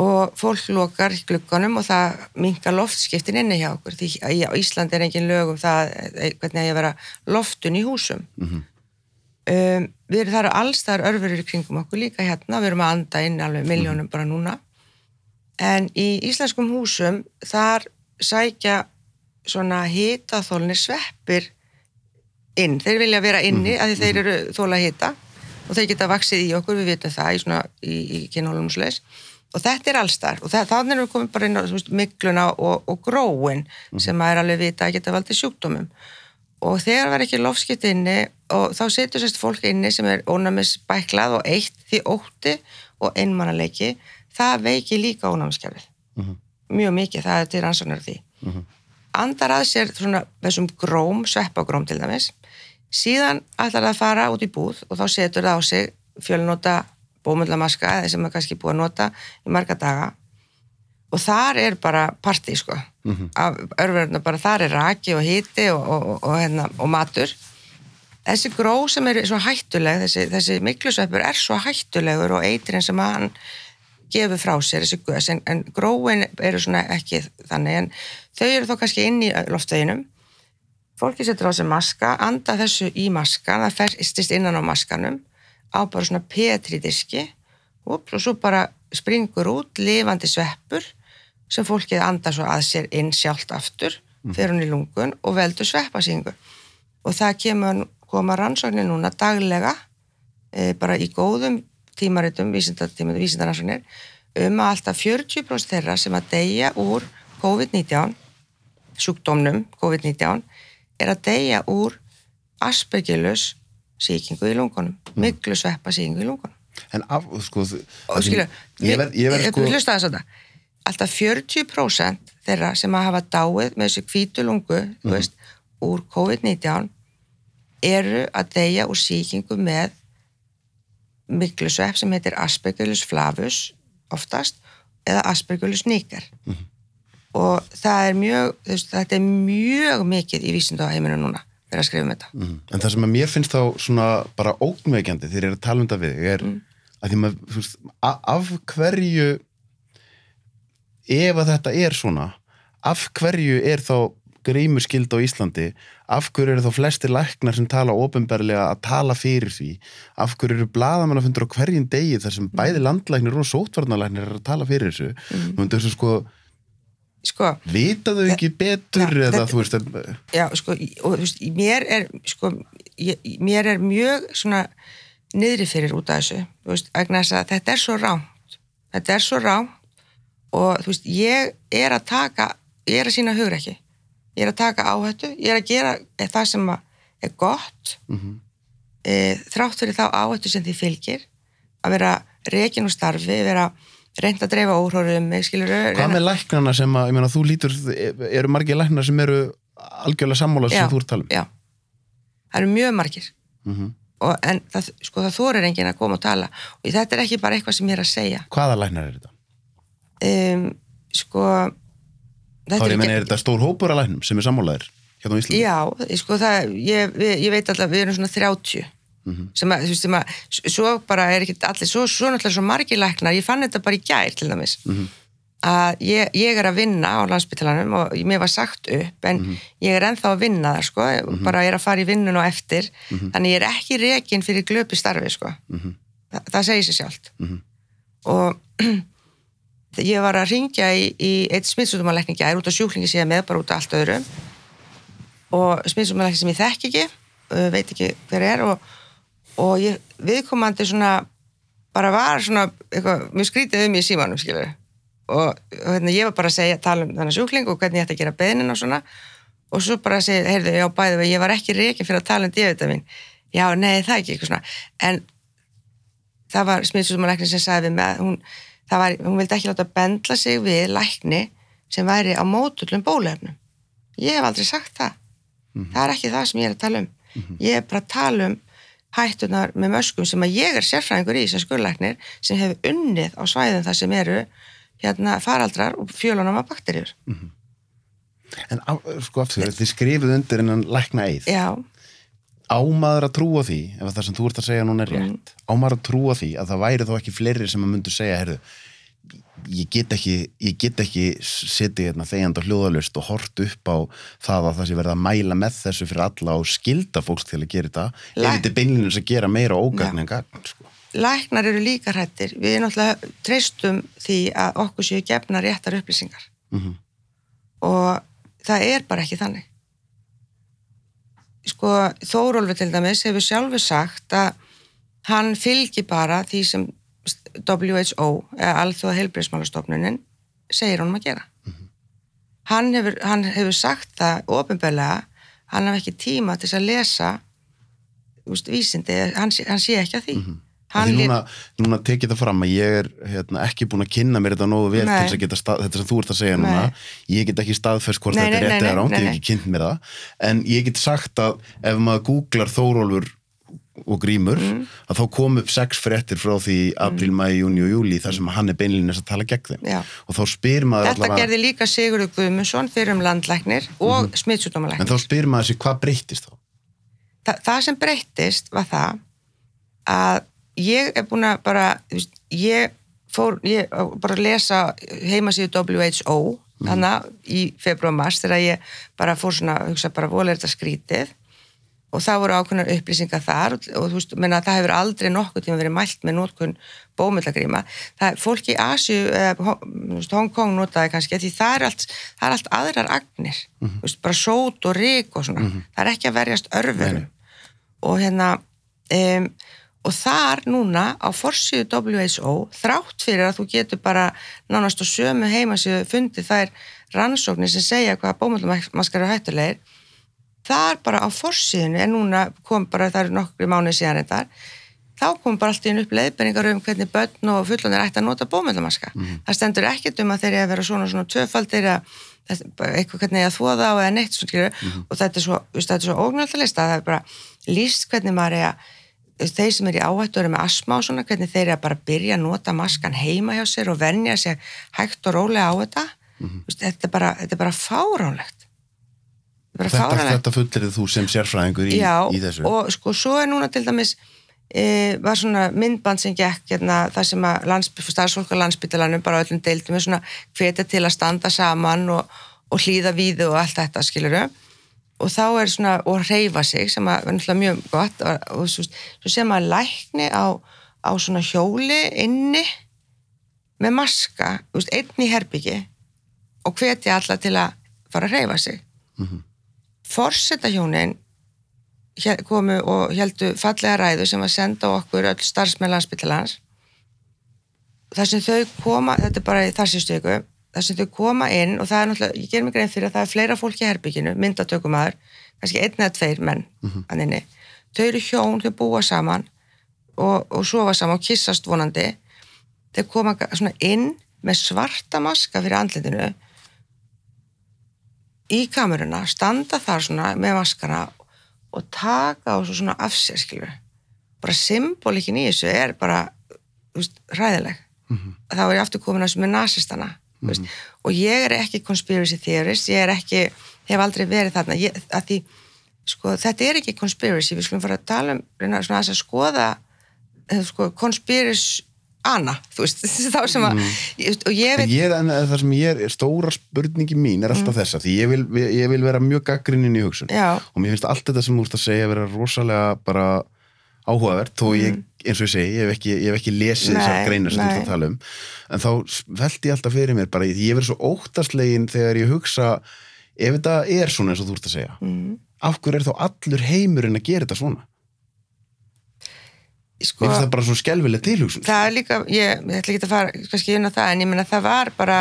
S2: og fólk lokar glugganum og það minkar loftskiptin inni hjá okkur. Því að á Íslandi er engin lög um það eh, hvernig að vera loftun í húsum.
S1: Mhm.
S2: um, við erum þar allstaðar örfurur í kringum okkur líka hérna, við erum að anda inn alveg miljónum bara núna. En í íslenskum húsum þar sækja svona hitaþólnir sveppir inn, þeir vilja vera inni af því þeir eru þóla hita og þeir geta vaksið í okkur, við vitum það í, svona, í, í kynhólum sleis og þetta er allstar og þannig erum við komið bara inn á veist, mikluna og, og gróin sem að er alveg vita að geta valdið sjúkdómum. Og þegar var ekki lofskipt inni og þá setur sérst fólk inni sem er ónæmisbæklað og eitt því ótti og einmannaleiki það veiki líka ónæmiskerfið. Mjög mikið, það er til rannsóknar af því. Andar að sér svona þessum gróm, sveppagróm til dæmis síðan ætlar það að fara út í búð og þá setur það á sig fjölnóta bómullamaska eða sem það kannski búið að nota í marga daga. Og þar er bara partí sko. Af örverðuna bara þar er raki og hiti og, og, og, og, hérna, og matur. Þessi gró sem er svo hættuleg þessi, þessi miklusveppur er svo hættulegur og eitirinn sem hann gefur frá sér þessi en, en gróin eru svona ekki þannig en þau eru þá kannski inn í loftveginum fólki setur á sig maska anda þessu í maskan það festist innan á maskanum á bara svona petridiski og svo bara springur út lifandi sveppur sem fólkið anda svo að sér inn sjálft aftur fyrir hún í lungun og veldur sveppasýningu. Og það kemur koma rannsóknir núna daglega e, bara í góðum tímaritum, vísindaransóknir um að alltaf 40% þeirra sem að deyja úr COVID-19 sjúkdómnum COVID-19 er að deyja úr aspergillus síkingu í lungunum, miklu sveppa síkingu í lungunum.
S1: En af, sko,
S2: Og skilu,
S1: ég verð, sko,
S2: hlusta þess að það, alltaf 40% þeirra sem að hafa dáið með þessu hvítu lungu, þú
S1: Mhm.
S2: veist, úr COVID-19 eru að deyja úr síkingu með miklu svepp sem heitir aspergillus flavus oftast, eða aspergillus níker.
S1: Mhm.
S2: Og það er mjög, veist, þetta er mjög mikið í vísindu á heiminu núna þegar að skrifa um þetta.
S1: Mhm. En það sem að mér finnst þá svona bara ógnveikjandi þegar ég er að tala um þetta við er
S2: Mm.
S1: að því maður, veist, af hverju ef að þetta er svona af hverju er þá grímurskild á Íslandi af hverju eru þá flestir læknar sem tala ofinberlega að tala fyrir því af hverju eru blaðamannafundur á hverjum degi þar sem bæði landlæknir og sótvarnalæknir er að tala fyrir þessu mm. þú veist, sko,
S2: Sko,
S1: vita þau ekki betur
S2: Ja,
S1: eða
S2: þetta-
S1: þú veist, en,
S2: já, sko, og þú veist, mér er, sko, ég, mér er mjög svona niðri fyrir út af þessu, þú veist, vegna þess að þetta er svo rámt, þetta er svo rámt og þú veist, ég er að taka, ég er að sína hugrekki, ég er að taka áhættu, ég er að gera það sem er gott,
S1: Mhm.
S2: e, þrátt fyrir þá áhættu sem því fylgir, að vera rekin úr starfi, vera reynd að dreifa um skilur
S1: Hvað með læknarna sem að, ég meina, þú lítur, eru margir læknar sem eru algjörlega sammála sem þú ert að tala um?
S2: Já, það eru mjög margir
S1: Mm
S2: og, en það, sko, það þorir enginn að koma og tala og þetta er ekki bara eitthvað sem ég er að segja
S1: Hvaða læknar er þetta?
S2: um, sko
S1: Þá er er þetta stór hópur af læknum sem er sammálaðir hérna á Íslandi?
S2: Já, sko það, ég, ég veit alltaf, við erum svona 30
S1: Mhm.
S2: sem að, þú veist, sem að, svo bara er ekki allir, svo, svo náttúrulega svo margir læknar, ég fann þetta bara í gær til dæmis,
S1: Mhm.
S2: að ég, ég er að vinna á landsbytalanum og mér var sagt upp, en
S1: Mhm.
S2: ég er ennþá að vinna það, sko, bara ég er að fara í vinnun og eftir, þannig ég er ekki rekin fyrir glöpi starfi, sko,
S1: Mhm.
S2: Þa, það segir sér sjálft
S1: Mhm.
S2: og *clears throat* ég var að ringja í, í eitt smittsútumalækning gær út á sjúklingi ég er með, bara út af allt öðru og smittsútumalækning sem ég þekk ekki veit ekki hver er og, og ég, viðkomandi svona bara var svona eitthvað, mjög skrítið um í símanum skilur og, og hérna, ég var bara að segja, tala um þannig sjúkling og hvernig ég ætti að gera beðnin og svona. Og svo bara að segja, heyrðu, já bæði við, ég var ekki reikin fyrir að tala um D-vitamin já, nei, það ekki eitthvað svona. En það var smittsútumalækning sem sagði við með hún, var, hún vildi ekki láta bendla sig við lækni sem væri á mótullum bólefnum ég hef aldrei sagt það. Það er ekki það sem ég er að tala um. Ég er bara að tala um hættunar með möskum sem að ég er sérfræðingur í sem skurlæknir sem hefur unnið á svæðum þar sem eru hérna faraldrar og fjölunum af bakterjur
S1: En á, sko aftur, þið skrifuð undir innan lækna eið.
S2: já,
S1: Ámaður að trúa því, ef það sem þú ert að segja núna er
S2: Mm.
S1: rétt, ámaður að trúa því að það væri þó ekki fleiri sem að myndu segja, heyrðu, ég get ekki, ég get ekki setið hérna þegjand og hljóðalust og hort upp á það að það sé verið að mæla með þessu fyrir alla og skilda fólks til að gera þetta,
S2: Læk-
S1: ef þetta er beinlinins að gera meira ógagn en gagn, sko.
S2: læknar eru líka hrættir við náttúrulega treystum því að okkur séu gefna réttar upplýsingar.
S1: Mm
S2: og það er bara ekki þannig. Sko Þórólfi til dæmis hefur sjálfur sagt að hann fylgi bara því sem WHO eða Alþjóða heilbreyðsmálastofnunin segir honum að gera. Hann, hefur, hann hefur sagt það ofinbeglega, hann hef ekki tíma til að lesa úst, vísindi, hann, hann sé ekki að því.
S1: Því
S2: hann lét-
S1: núna, núna tekið það fram að ég er hérna, ekki búin að kynna mér þetta nógu vel
S2: Nei.
S1: til þess að geta stað, þetta sem þú ert að segja núna.
S2: Nei.
S1: ég get ekki staðfest hvort
S2: Nei,
S1: þetta er rétt eða ránt, ég hef ekki kynnt mér það. En ég get sagt að ef maður googlar Þórólfur og Grímur
S2: Mm.
S1: að þá kom upp sex fréttir frá því apríl, mæ, júni og júli þar sem hann er beinlinnes að tala gegn þeim
S2: Já.
S1: og þá spyr maður
S2: Þetta
S1: allavega-
S2: gerði líka Sigurður Guðmundsson fyrir um landlæknir og mm
S1: Mhm. en þá spyr maður sér hvað breyttist þá
S2: Þa, það sem breyttist var það að ég er búin að bara, ég fór, ég bara að lesa heimasíðu WHO þannig í februar-mars þegar ég bara fór svona að hugsa bara vola er þetta skrítið og það voru ákveðnar upplýsingar þar og, og þú veist, menna, það hefur aldrei nokkuð tíma verið mælt með nótkun bómillagríma. Það er fólk í Asju eða Hong- þú veist, Hong Kong notaði kannski því það er allt, það er allt aðrar agnir. Þú veist, bara sót og rík og svona. Það er ekki að verjast örfurum og hérna um, og þar núna á forsíðu WHO þrátt fyrir að þú getur bara nánast á sömu heimasíðu fundið þær rannsóknir sem segja hvað bómullamaskar eru hættulegir þar bara á forsíðinu er núna kom bara, það eru nokkri mánuði síðan þetta þá kom bara allt í einu upp leiðbenningar um hvernig börn og fullonir ætti að nota bómullamaska það stendur ekkert um að þeir eru að vera svona svona að er bara eitthvað hvernig að þvoða á eða neitt svona mm og þetta er svo, svo ógnaldalista það er bara líst hvernig maður er að þeir sem er í áhættu eru með asma og svona hvernig þeir eru að bara byrja að nota maskan heima hjá sér og venja sér hægt og rólega á þetta. Þú veist, þetta, er bara, bara fáránlegt Þetta
S1: þetta,
S2: fáránlegt
S1: þetta fullir þú sem sérfræðingur í,
S2: Já,
S1: í þessu.
S2: og sko svo er núna til dæmis e, var svona myndband sem gekk hérna, það sem að starfsfólk á landsbytalanum bara öllum deildum er svona hvetja til að standa saman og, og hlýða víðu og allt þetta skiluru og þá er svona, og reyfa sig sem að var náttúrulega mjög gott. Og, og svo, svo sem að lækni á, á svona hjóli inni með maska, þú veist, einn í herbyggi og hvetja alla til að fara að reyfa sig. Forseta hjónin komu og heldu fallega ræðu sem var senda á okkur öll starfsmenn landsbyttalans þar sem þau koma, þetta er bara í þessi stöku þar sem þau koma inn og það er náttúrulega, ég ger mig grein fyrir að það er fleira fólk í herbygginu, myndatökumæður kannski einn eða tveir menn mm inni. þau eru hjón, þau búa saman og, og sofa saman og kissast vonandi. Þau koma svona inn með svarta maska fyrir andlitinu í kameruna, standa þar svona með maskana og taka og svona af sér skilur bara symbolikin í þessu er bara veist, ræðileg þá er ég aftur komin að þessu með nasistana mm veist, og ég er ekki conspiracy theorist ég er ekki, hef aldrei verið þarna. Ég, að því, sko, þetta er ekki conspiracy, við skulum fara að tala um svona aðeins að skoða eh, sko, conspiracy ana, þú veist, *laughs* þá sem að ég, og ég veit,
S1: ég, en það sem ég er, stóra spurningi mín er alltaf þessa, því ég vil, ég vil vera mjög gaggrinnin í hugsun
S2: Mm. Já.
S1: og mér finnst allt þetta sem þú ert að segja vera rosalega bara áhugavert þó ég, eins og ég segi, ég hef ekki, ég hef ekki lesið
S2: Mm.
S1: Þessar greinar sem þú ert að tala um en þá veldi ég alltaf fyrir mér bara, ég verið svo óttastlegin þegar ég hugsa ef þetta er svona eins og þú ert að segja
S2: mm,
S1: af hverju er þá allur heimurinn að gera þetta svona?
S2: Sko
S1: það bara svo skelvileg tilhugsun
S2: það er líka, ég, ég ætla ekki að fara kannski inn á það, en ég menna það var bara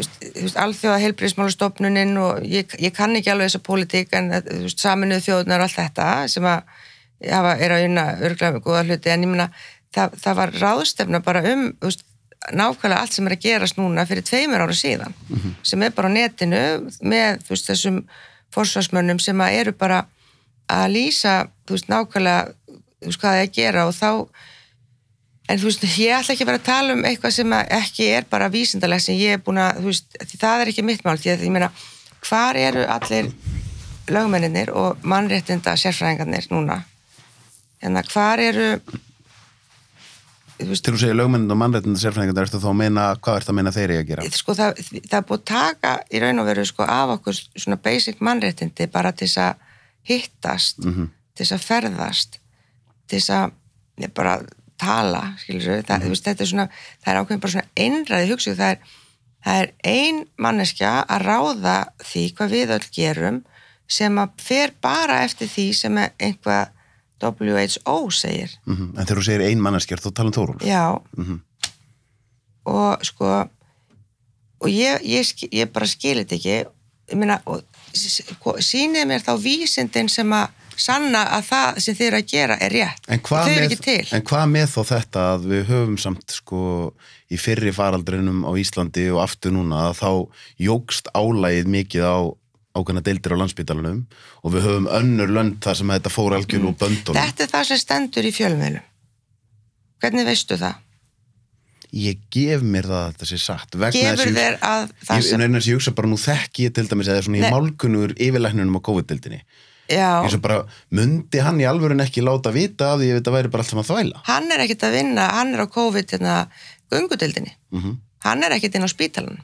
S2: alþjóða heilbríðismálastofnunin og ég, ég kann ekki alveg þessa pólitík en þú veist, saminuð þjóðunar og allt þetta sem að hafa, er að unna örglega með góða hluti, en ég menna það, það var ráðstefna bara um veist, nákvæmlega allt sem er að gerast núna fyrir tveimur ára síðan sem er bara á netinu með veist, þessum forsvarsmönnum sem að eru bara að lýsa nákvæmlega þú veist, hvað það er að gera og þá En þú veist, ég ætla ekki að vera að tala um eitthvað sem að ekki er bara vísindalega sem ég er búin að, þú veist, það er ekki mitt mál, því að ég meina, hvar eru allir lögmenninir og mannréttinda sérfræðingarnir núna? Að hvar eru, þú veist,
S1: Til þú segja lögmennin og mannrættinda sérfræðingar ertu þá að meina, hvað ert að meina þeir eiga að gera?
S2: sko það, það er búið að taka í raun og veru sko af okkur svona basic mannréttindi bara til þess að hittast, til þess að ferðast, til þess að bara tala, skilur það, þú veist, þetta er svona, það er ákveðin bara svona einræði hugsu, það er, það er ein manneskja að ráða því hvað við öll gerum sem að fer bara eftir því sem einhvað WHO segir
S1: Mm En þegar þú segir ein manneskjör, þú tala um Þórólf.
S2: já
S1: Mhm.
S2: og sko og ég, ég, ég bara skil þetta ekki ég meina, og s- s- sýnið mér þá vísindin sem að sanna að það sem þið eru að gera er rétt
S1: En hvað, með, en hvað með þó þetta að við höfum samt sko í fyrri faraldrinum á Íslandi og aftur núna að þá jógst álægið mikið á ákveðna deildir á landsbítalunum og við höfum önnur lönd þar sem þetta fór algjörlu úr böndunum.
S2: þetta er það sem stendur í fjölmiðlum hvernig veistu það?
S1: Ég gef mér það að þetta sé satt. vegna
S2: gefur
S1: að
S2: þér að
S1: Ég,
S2: það
S1: ég,
S2: sem
S1: ég, ég hugsa bara nú þekki ég til dæmis eða svona í
S2: Nei.
S1: málkunnur yfirlæknunum á COVID-dildinni.
S2: Já,
S1: eins og bara, myndi hann í alvörun ekki láta vita af því að þetta væri bara allt saman þvæla?
S2: Hann er ekkit að vinna hann er á COVID hérna gungudildinni
S1: mm
S2: hann er ekkit inn á spítalan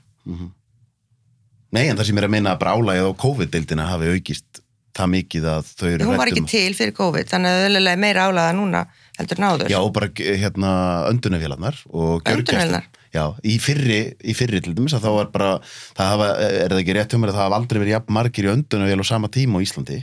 S1: Nei, en það sem er að meina að bara álægið á COVID-dildina hafi aukist það mikið að þau eru
S2: hún var ekki
S1: um-
S2: til fyrir COVID þannig að það er meira álaga núna heldur náður
S1: Já, og bara hérna öndunavélarnar og
S2: Öndunarvélarnar?
S1: Já, í fyrri, í fyrri til dæmis að þá var bara, það hafa, er það ekki rétt mér að það hafa aldrei verið jafn margir í öndunavél á sama tíma á Íslandi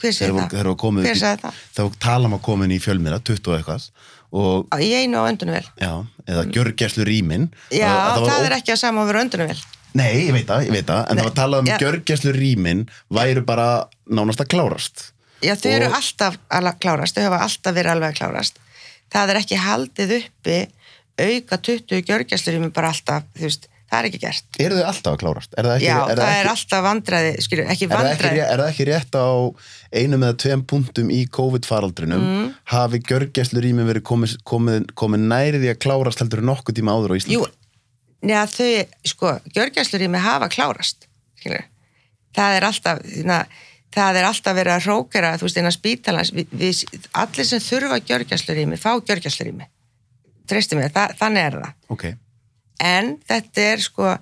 S2: hver
S1: voru-
S2: það?
S1: þegar voru komið
S2: hver sagði það?
S1: þá tala maður komin í fjölmiðla, 20 og eitthvað og,
S2: í einu á öndunarvel
S1: já, eða gjörgæslu rýmin
S2: já, það,
S1: var
S2: er ekki að sama að vera öndunarvel
S1: Nei, ég veit það, ég veit það, en
S2: Nei,
S1: það var talað um
S2: ja.
S1: gjörgæslu rýmin væru bara nánast að klárast.
S2: já, þau eru
S1: Og-
S2: alltaf að klárast þau hafa alltaf verið alveg að klárast það er ekki haldið uppi auka 20 gjörgjæslur í mig bara alltaf, þú veist, það er ekki gert
S1: Eru þau alltaf að klárast? Er það ekki,
S2: já,
S1: er
S2: það
S1: það
S2: er
S1: ekki,
S2: alltaf vandræði skilju, ekki
S1: er
S2: vandræði
S1: ré- er það ekki rétt á einum eða tveim punktum í COVID-faraldrinum
S2: Mm.
S1: hafi gjörgæslu rýmin verið komið, komið, komið næri því að klárast heldur nokkuð tíma áður á Íslandi?
S2: Jú, neða þau, sko, gjörgjæslur í mig hafa klárast, skilju. Það er alltaf, na, það er alltaf verið að rókera, þú veist, innan spítalans, við, við, allir sem þurfa gjörgjæslur í mig, fá gjörgjæslur í mig. Treysti mér, það, þannig er það.
S1: Ok,
S2: En þetta er, sko,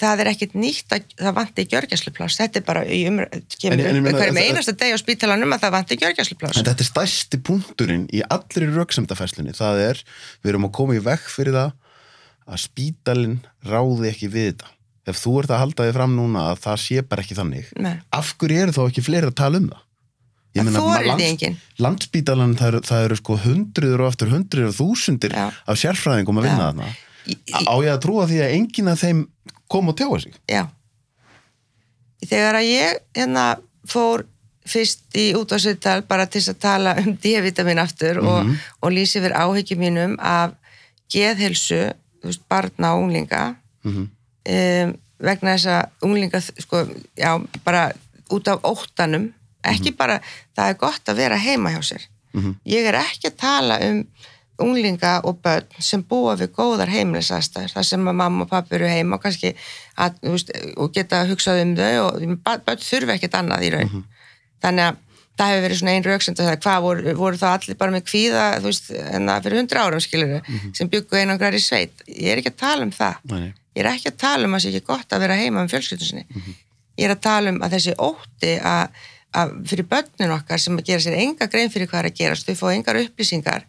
S2: það er ekkit nýtt að það vanti gjörgjæslupláss, þetta er bara í umr, kemur
S1: meina,
S2: hverjum einasta deg á spítalanum að það vanti gjörgjæslupláss.
S1: en þetta er stærsti punkturinn í allri röksemdafæslunni, það er við erum að koma í vekk fyrir það að spítalinn ráði ekki við þetta. Ef þú ert að halda þig fram núna að það sé bara ekki þannig,
S2: Nei.
S1: af hverju eru þá ekki fleiri að tala um það? Ég meina, lands-. Landspítalan, það eru, það eru sko hundruður og aftur hundruður og þúsundir af sérfræðingum að vinna þarna. Á ég að trúa því að enginn af þeim kom og tjáa sig?
S2: Já. Þegar að ég hérna fór fyrst í útvarsviðtal bara til að tala um D-vitamin aftur og, og lýsi fyrir áhyggjum mínum af geðhelsu, veist, barna og unglinga
S1: Mhm.
S2: um, vegna þess að unglinga, sko, já, bara út af óttanum, ekki bara, það er gott að vera heima hjá sér. Ég er ekki að tala um unglinga og börn sem búa við góðar heimilisastæður, þar sem að mamma og pappi eru heima og kannski að, veist, og geta hugsað um þau og börn þurfi ekkert annað í raun. Þannig að það hefur verið svona ein rauksend að hvað voru, voru það allir bara með kvíða, þú veist, en það fyrir hundra árum skilur sem byggu einangrar í sveit. Ég er ekki að tala um það.
S1: Nei.
S2: Ég er ekki að tala um að það sé ekki gott að vera heima um fjölskyldun sinni. Ég er að tala um að þessi ótti að, að fyrir börnin okkar sem að gera sér enga grein fyrir hvað er að gerast, þau fá engar upplýsingar,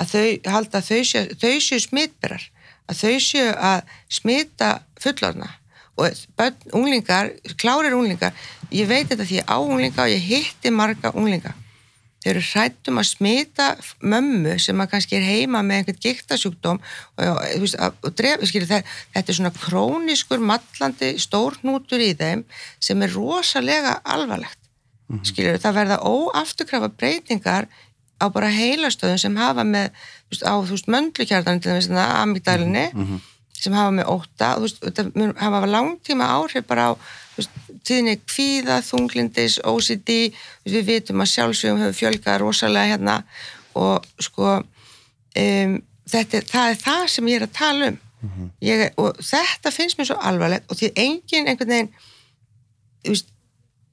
S2: að þau halda að þau séu, þau séu smitberar, að þau séu að smita fullorna og börn, unglingar, klárir unglingar, ég veit þetta því á unglinga og ég hitti marga unglinga. Þau eru hrættum að smita mömmu sem að kannski er heima með einhvern giktasjúkdóm og, veist, og dref, skilur, þetta, þetta er svona króniskur mallandi stórnútur í þeim sem er rosalega alvarlegt. Skilur, það verða óafturkrafa breytingar á bara heilastöðum sem hafa með, veist, á, þú veist, möndlukjartan til þess að amíkdalinni sem hafa með ótta, þú veist, þetta mun hafa langtíma áhrif bara á veist, tíðinni kvíða, þunglindis, OCD, veist, við vitum að sjálfsögum hefur fjölgað rosalega hérna og sko um, þetta, það er það sem ég er að tala um. Ég, er- og þetta finnst mér svo alvarlegt og því engin einhvern veginn þú veist,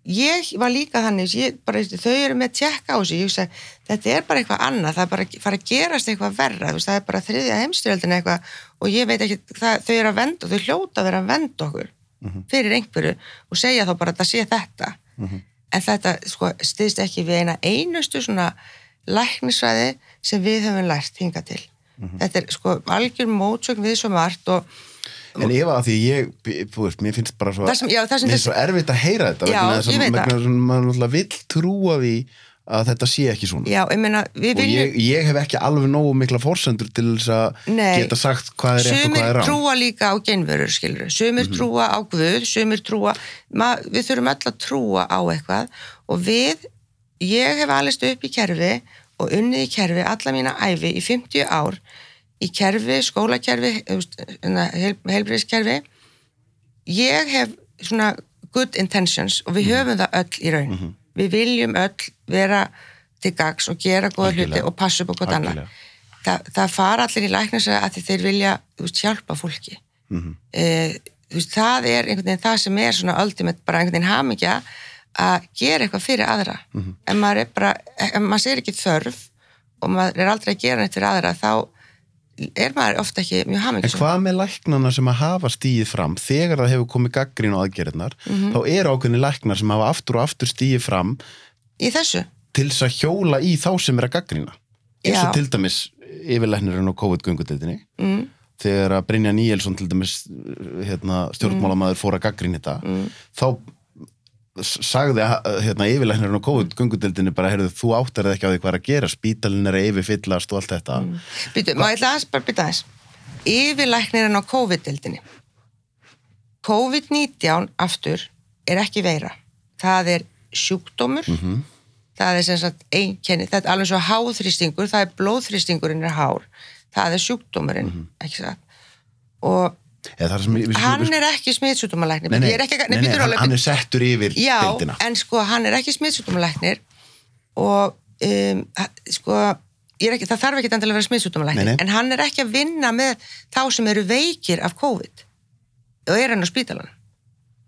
S2: ég var líka þannig ég, bara, þau eru með tjekka á ég hugsa, þetta er bara eitthvað annað það er bara að fara að gerast eitthvað verra veist, það er bara þriðja heimstyrjöldin eitthvað og ég veit ekki, það, þau eru að venda þau hljóta að vera að venda okkur fyrir einhverju og segja þá bara að það sé þetta. En þetta sko, stiðst ekki við eina einustu svona læknisvæði sem við höfum lært hinga til. Þetta er sko algjör mótsögn við svo margt og
S1: En ef að því ég, þú veist, mér finnst bara svo,
S2: Það sem- já, það sem
S1: mér finnst svo erfitt að heyra þetta
S2: Já,
S1: vegna þess að-
S2: ég veit
S1: vegna
S2: það.
S1: maður náttúrulega vill trúa því að þetta sé ekki svona.
S2: Já, ég meina, við
S1: og ég, ég hef ekki alveg nógu mikla forsendur til þess að geta sagt hvað er rétt og
S2: sumir
S1: hvað er rám
S2: trúa líka á genverur skilur, sumir
S1: Mhm.
S2: trúa á Guð sumir trúa, ma, við þurfum öll að trúa á eitthvað. Og við ég hef alist upp í kerfi og unnið í kerfi alla mína æfi í 50 ár í kerfi, skólakerfi hérna, heilbriðskerfi ég hef svona good intentions og við
S1: Mhm.
S2: höfum það öll í raun við viljum öll vera til gags og gera góða hluti og passa upp á gott annað. Þa, það fara allir í læknisa að þeir vilja veist, hjálpa fólki
S1: Mhm.
S2: e, veist, það er einhvern veginn það sem er svona ultimate, bara einhvern veginn hamingja að gera eitthvað fyrir aðra
S1: Mhm.
S2: en maður er bara, ef maður sér ekki þörf og maður er aldrei að gera neitt fyrir aðra þá er maður ofta ekki mjög
S1: En
S2: hamingjusum
S1: hvað með læknana sem að hafa stíið fram þegar það hefur komið gaggrín á aðgerðnar
S2: Mhm.
S1: þá eru ákveðni læknar sem hafa aftur og aftur stíið fram
S2: í þessu?
S1: til þess að hjóla í þá sem er að gaggrína eins og til dæmis yfirlæknirinn á COVID-göngudeldinni
S2: mm,
S1: þegar að Brynja Níelsson til dæmis hérna, stjórnmálamaður fór að gaggrín þetta
S2: mm.
S1: þá sagði hérna, yfirlæknirinn á COVID-göngudeldinni bara, heyrðu, þú áttar eða ekki á því hvað er að gera spítalinn er yfirfyllast og allt þetta.
S2: Mm. Býtu, má ég ætla aðeins bara býta aðeins. Yfirlæknirinn á COVID-dildinni COVID-19 aftur er ekki veira. Það er sjúkdómur.
S1: Mhm.
S2: það er sem sagt einkenni þetta er alveg svo háþrýstingur, það er blóðþrýstingurinn er hár, það er sjúkdómurinn
S1: Mhm.
S2: ekki satt? Og
S1: Við,
S2: hann er ekki smittsjúkdómalæknir
S1: nei, nei,
S2: Ég er ekki,
S1: hann, hann er settur yfir
S2: Já,
S1: deildina.
S2: en sko hann er ekki smittsjúkdómalæknir og um, sko ég er ekki, það þarf ekki að vera
S1: nei.
S2: en hann er ekki að vinna með þá sem eru veikir af COVID og er hann á spítalan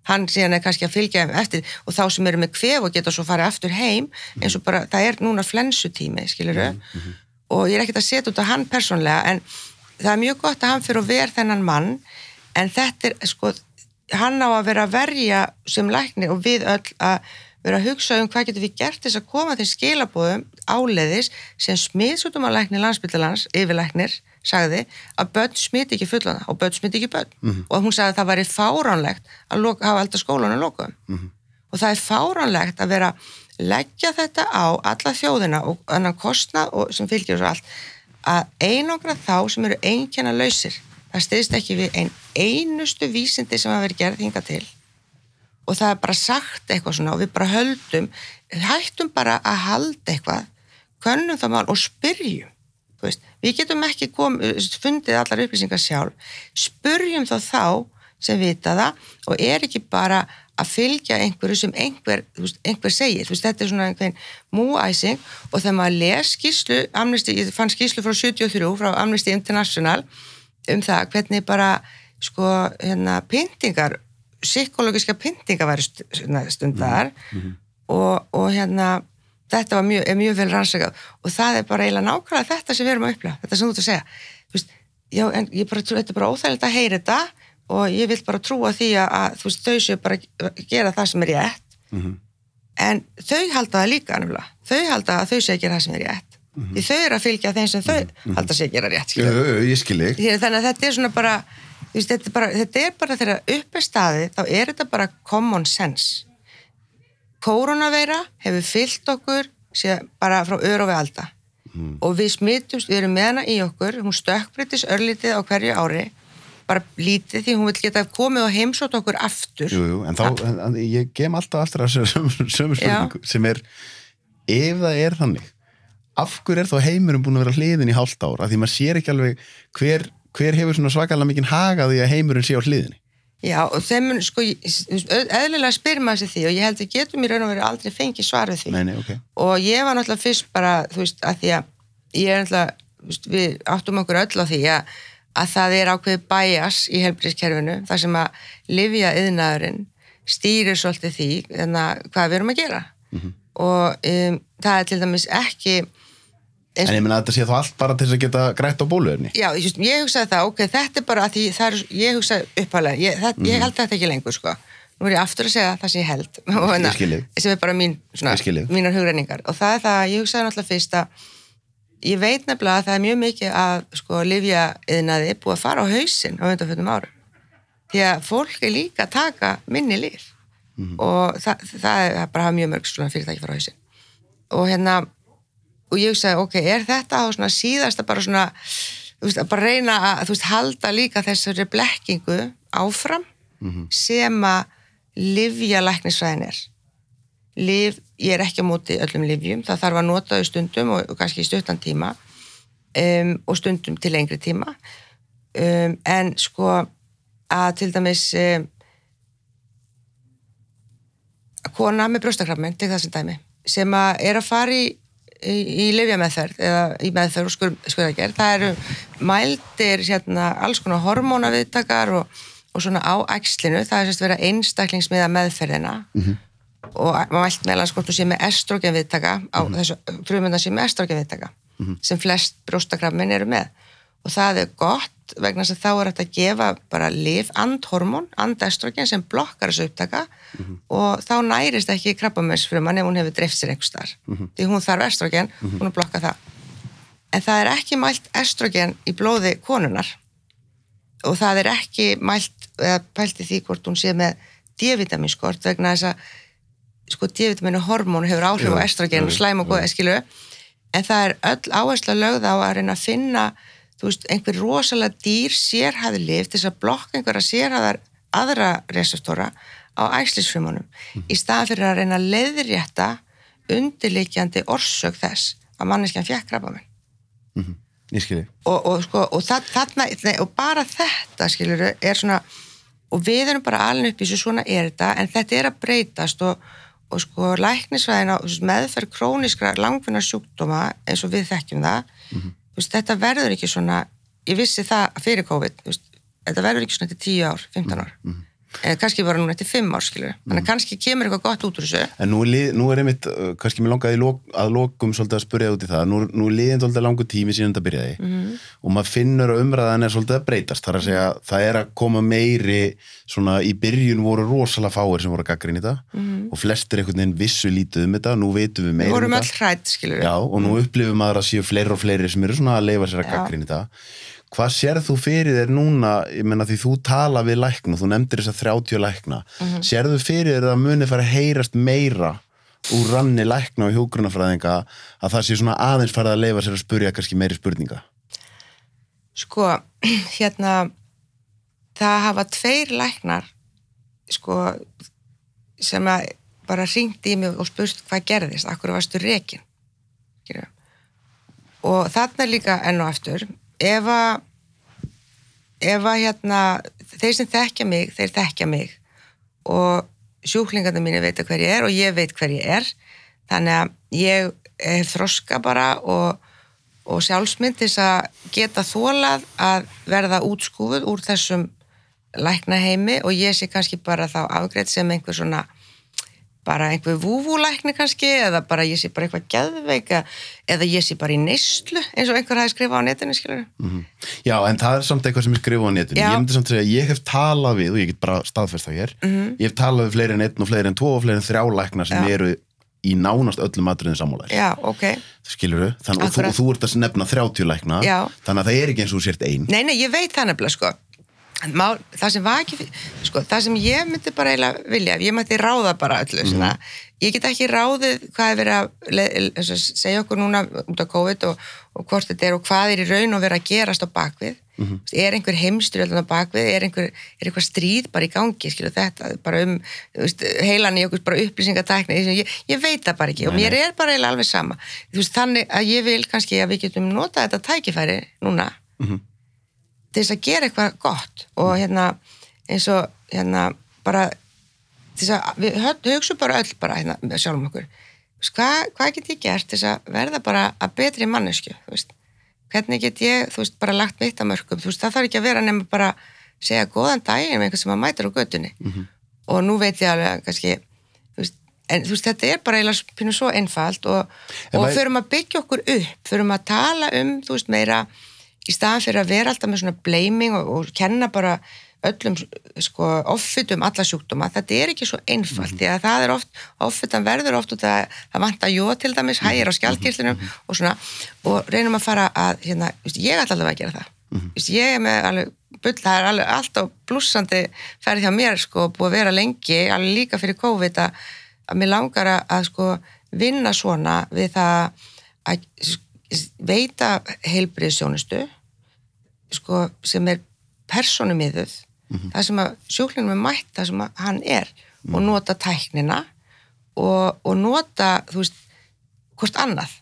S2: hann síðan er kannski að fylgja eftir og þá sem eru með kvef og geta svo farið aftur heim eins og bara, það er núna flensutími skiluru og ég er ekkert að setja út á hann persónlega en það er mjög gott að hann fyrir að vera þennan mann en þetta er sko hann á að vera að verja sem læknir og við öll að vera að hugsa um hvað getur við gert þess að koma til skilabóðum áleiðis sem smiðsútum að læknir landsbyttalans, yfirlæknir sagði að börn smiti ekki fullana og börn smiti ekki börn. Og hún sagði að það væri fáránlegt að loka, hafa alltaf skólanum lokuðum og það er fáránlegt að vera leggja þetta á alla þjóðina og annan kostnað og sem fylgjur svo allt að einangra þá sem eru einkenna lausir það stiðst ekki við ein einustu vísindi sem hafa verið gerð hinga til. Og það er bara sagt eitthvað svona og við bara höldum hættum bara að halda eitthvað könnum það mál og spyrjum veist, við getum ekki kom, fundið allar upplýsingar sjálf. Spurjum þá þá sem vita það og er ekki bara að fylgja einhverju sem einhver, veist, einhver segir, veist, þetta er svona einhvern múæsing og þegar maður les skýslu, Amnesty, ég fann skýslu frá 73 frá Amnesty International um það hvernig bara sko, hérna, pyntingar psykologiska pyntingar væri hérna, stundar og, og hérna þetta var mjög, mjög vel rannsakað og það er bara eiginlega nákvæmlega þetta sem við erum að upplega þetta sem þú ert að segja. Veist, já, en ég bara, þetta er bara óþægilegt að heyra þetta og ég vil bara trúa því að, þú veist, þau séu bara að gera það sem er rétt.
S1: Mhm.
S2: en þau halda það líka nefnilega. þau halda að þau séu að gera það sem er rétt. Því þau eru að fylgja þeim sem þau halda séu að gera rétt
S1: Jú, ég skil þig.
S2: Því að þannig að þetta er svona bara veist, þetta, er bara, þetta er bara þegar upp er staði þá er þetta bara common sense. Koronaveira hefur fyllt okkur bara frá öru og við alda og við smittumst, við erum með hana í okkur hún stökkbreytis örlítið á hverju ári bara lítið því hún vil geta komið og heimsótt okkur aftur.
S1: Jú, jú, en þá, en, en, ég gem alltaf aftur að sömu, sömu spurningu sem er, ef það er þannig af hverju er þá heimurum búin að vera hliðin í hálft ára, því maður sér ekki alveg hver, hver hefur svona svakalega mikinn haga því að heimurinn sé á hliðinni.
S2: Já, og þeim sko, eðlilega spyr maður sér því og ég held að getum í raun og veru aldrei fengið svar við því.
S1: Nei, nei, ok.
S2: Og ég var náttúrulega fyrst bara, þú veist, að því að ég er náttúrulega, við áttum okkur öll á því að, að það er ákveðið bæjas í helbriðskerfinu, þar sem að livja yðnaðurinn stýrir svolítið því, að hvað við erum að gera og um, það er til dæmis ekki
S1: En ég meina að þetta sé þá allt bara til þess að geta grætt á bóluefni
S2: Já, ég, just, ég hugsaði það, ok, þetta er bara að því það er, ég hugsaði upphælega, ég, það,
S1: Mhm.
S2: ég held þetta ekki lengur, sko. Nú er ég aftur að segja það sem ég held. *laughs* og hérna,
S1: Ég þig.
S2: Sem er bara mín, svona, mínar hugreiningar. Og það er það, ég hugsaði náttúrulega fyrst að ég veit nefnilega að það er mjög mikið að, sko, livja yðnaði búið að fara á hausinn á undanfjöndum árum. Því að fólk er líka að taka minni líf.
S1: Mhm.
S2: Og það, það er bara að hafa mjög mörg svona fyrirtæki fara á hausinn. og hérna og ég hugsaði, ok, er þetta á svona síðasta bara svona, þú veist, að bara reyna að, þú veist, halda líka þessari blekkingu áfram sem að livja læknisfræðin er liv, ég er ekki á móti öllum livjum, það þarf að nota þau stundum og, og kannski í stuttan tíma um, og stundum til lengri tíma. Um, en sko að til dæmis um, kona með brjóstakrafminn, til það sem dæmi sem að er að fara í í, í livjameðferð eða í meðferð og skur, skurðagerð, það eru mældir hérna alls konar hormónaviðtakar og, og svona á æxlinu, það er sérst vera einstaklingsmiða meðferðina og mælt meðlan sko þú sé með estrogenviðtaka á þessu frumönda sé með estrogenviðtaka sem flest brjóstakrafminn eru með. Og það er gott vegna þess að þá er þetta að gefa bara liv, andhormón, andestrogen sem blokkar þessu upptaka og þá nærist ekki krabbameinsfruman ef hún hefur dreift sér einhvers þar því hún þarf estrogen, hún er blokka það. En það er ekki mælt estrogen í blóði konunar og það er ekki mælt eða pælt í því hvort hún sé með D-vitaminskort vegna þess að sko D-vitaminu hormón hefur áhrif á estrogen og slæm og góð eskilu en það er öll áhersla lögð á að reyna að finna þú veist, einhver rosalega dýr sérhæði lif til þess að blokka einhverja sérhæðar aðra reseptora á æslisfrumunum í staðan fyrir að reyna að leiðrétta undirleikjandi orsök þess að manneskjan fjekk krabba minn
S1: ég skilji
S2: og, og, sko, og, það, þarna, nei, og bara þetta skilur er svona og við erum bara alveg upp í þessu svona er þetta en þetta er að breytast og, og sko læknisvæðina meðferð króniskra langvinna sjúkdóma eins og við þekkjum það þú veist, þetta verður ekki svona ég vissi það fyrir COVID veist, þetta verður ekki svona til 10 ár, 15 ár en kannski bara núna til 5 ár skilur þannig að kannski kemur eitthvað gott út úr þessu.
S1: En nú er, lið, nú er einmitt, uh, kannski mér langaði lok, að lokum svolítið að spyrja út í það, nú, nú er liðin svolítið langur tími síðan þetta byrjaði.
S2: Mhm.
S1: og maður finnur að umræðan er svolítið að breytast, þar að segja það er að koma meiri, svona í byrjun voru rosalega fáir sem voru að gaggrinni þetta. Og flestir einhvern veginn vissu lítið um þetta, nú veitum við meira
S2: vorum
S1: um
S2: öll
S1: þetta. Já, og nú upplifum maður að séu fleiri og fleiri sem eru svona að leifa sér að
S2: Já.
S1: gaggrinni þetta. Hvað sérð þú fyrir þér núna, ég menna því þú tala við lækna, þú nefndir þess að 30 lækna,
S2: Mhm.
S1: sérðu fyrir þér að muni fara að heyrast meira úr ranni lækna og hjógrunafræðinga að það sé svona aðeins farið að leifa sér að spurja kannski meiri spurninga?
S2: sko, *clears throat* hérna það hafa tveir læknar sko sem að bara ringdi í mig og spurst hvað gerðist, akkur varstu rekin Skilurðu? og þarna líka enn og aftur ef að ef að hérna þeir sem þekkja mig, þeir þekkja mig. Og sjúklingarnir mínu veit hver ég er og ég veit hver ég er. Þannig að ég hef þroska bara og, og sjálfsmynd til þess að geta þólað að verða útskúfuð úr þessum læknaheimi. Og ég sé kannski bara þá afgreitt sem einhver svona bara einhver vúvúlækni kannski eða bara ég sé bara eitthvað geðveika eða ég sé bara í neyslu eins og einhver hafi skrifað á netinu skilur
S1: Já, en það er samt eitthvað sem ég skrifa á netinu.
S2: Já.
S1: Ég myndi samt segja, ég hef talað við, og ég get bara staðfest það hér, ég hef talað við fleiri en einn og fleiri en tvo og fleiri en þrjá lækna sem.
S2: Já.
S1: eru í nánast öllum atriðin sammálaðir.
S2: já, ok,
S1: Skilur þú? Þannig og þú,
S2: Akkurat.
S1: þú ert að nefna 30 lækna, þannig að það er ekki eins og sért ein.
S2: nei, nei, ég veit það nefnilega sko Mál, það sem var ekki sko, það sem ég myndi bara eiginlega vilja ég mætti ráða bara öllu mm ég get ekki ráðið hvað er verið að segja okkur núna út af COVID og, og hvort þetta er og hvað er í raun og verið að gerast á bakvið. Mm er einhver heimstyrjöldun á bakvið? Er einhver, er einhver stríð bara í gangi? Skilu þetta, bara um heilan í okkur bara upplýsingatækni ég, ég veit það bara ekki og mér er bara eiginlega alveg sama. Veist, þannig að ég vil kannski að við getum notað þetta tækifæri núna til þess að gera eitthvað gott og hérna eins og hérna bara til þess að við hugsum bara öll bara hérna sjálfum okkur hvað, hvað get ég gert til þess að verða bara að betri mannesku hvernig get ég þú veist, bara lagt mitt að mörgum þú veist, það þarf ekki að vera nema bara segja góðan daginn með einhver sem að mætir á götunni. Og nú veit ég alveg kannski þú veist, en þú veist, þetta er bara eiginlega pínu svo einfalt og, og förum að byggja okkur upp, förum að tala um þú veist, meira í staðan fyrir að vera alltaf með svona blaming og, og kenna bara öllum sko offitum alla sjúkdóma, þetta er ekki svo einfalt því að það er oft, offitan verður oft út að það vantar jó til dæmis hægir á skjaldkirlinum og svona. Og reynum að fara að, hérna, ég ætla alveg að gera það. Þú veist, ég er með alveg bull, það er alveg alltaf blúsandi ferð hjá mér sko, búið að vera lengi alveg líka fyrir COVID að, að mér langar að, að sko vinna svona við það að veita heilbriðsjónustu sko, sem er persónumiðuð það sem að sjúklinum er mætt það sem að hann er og nota tæknina og, og nota þú veist, hvort annað.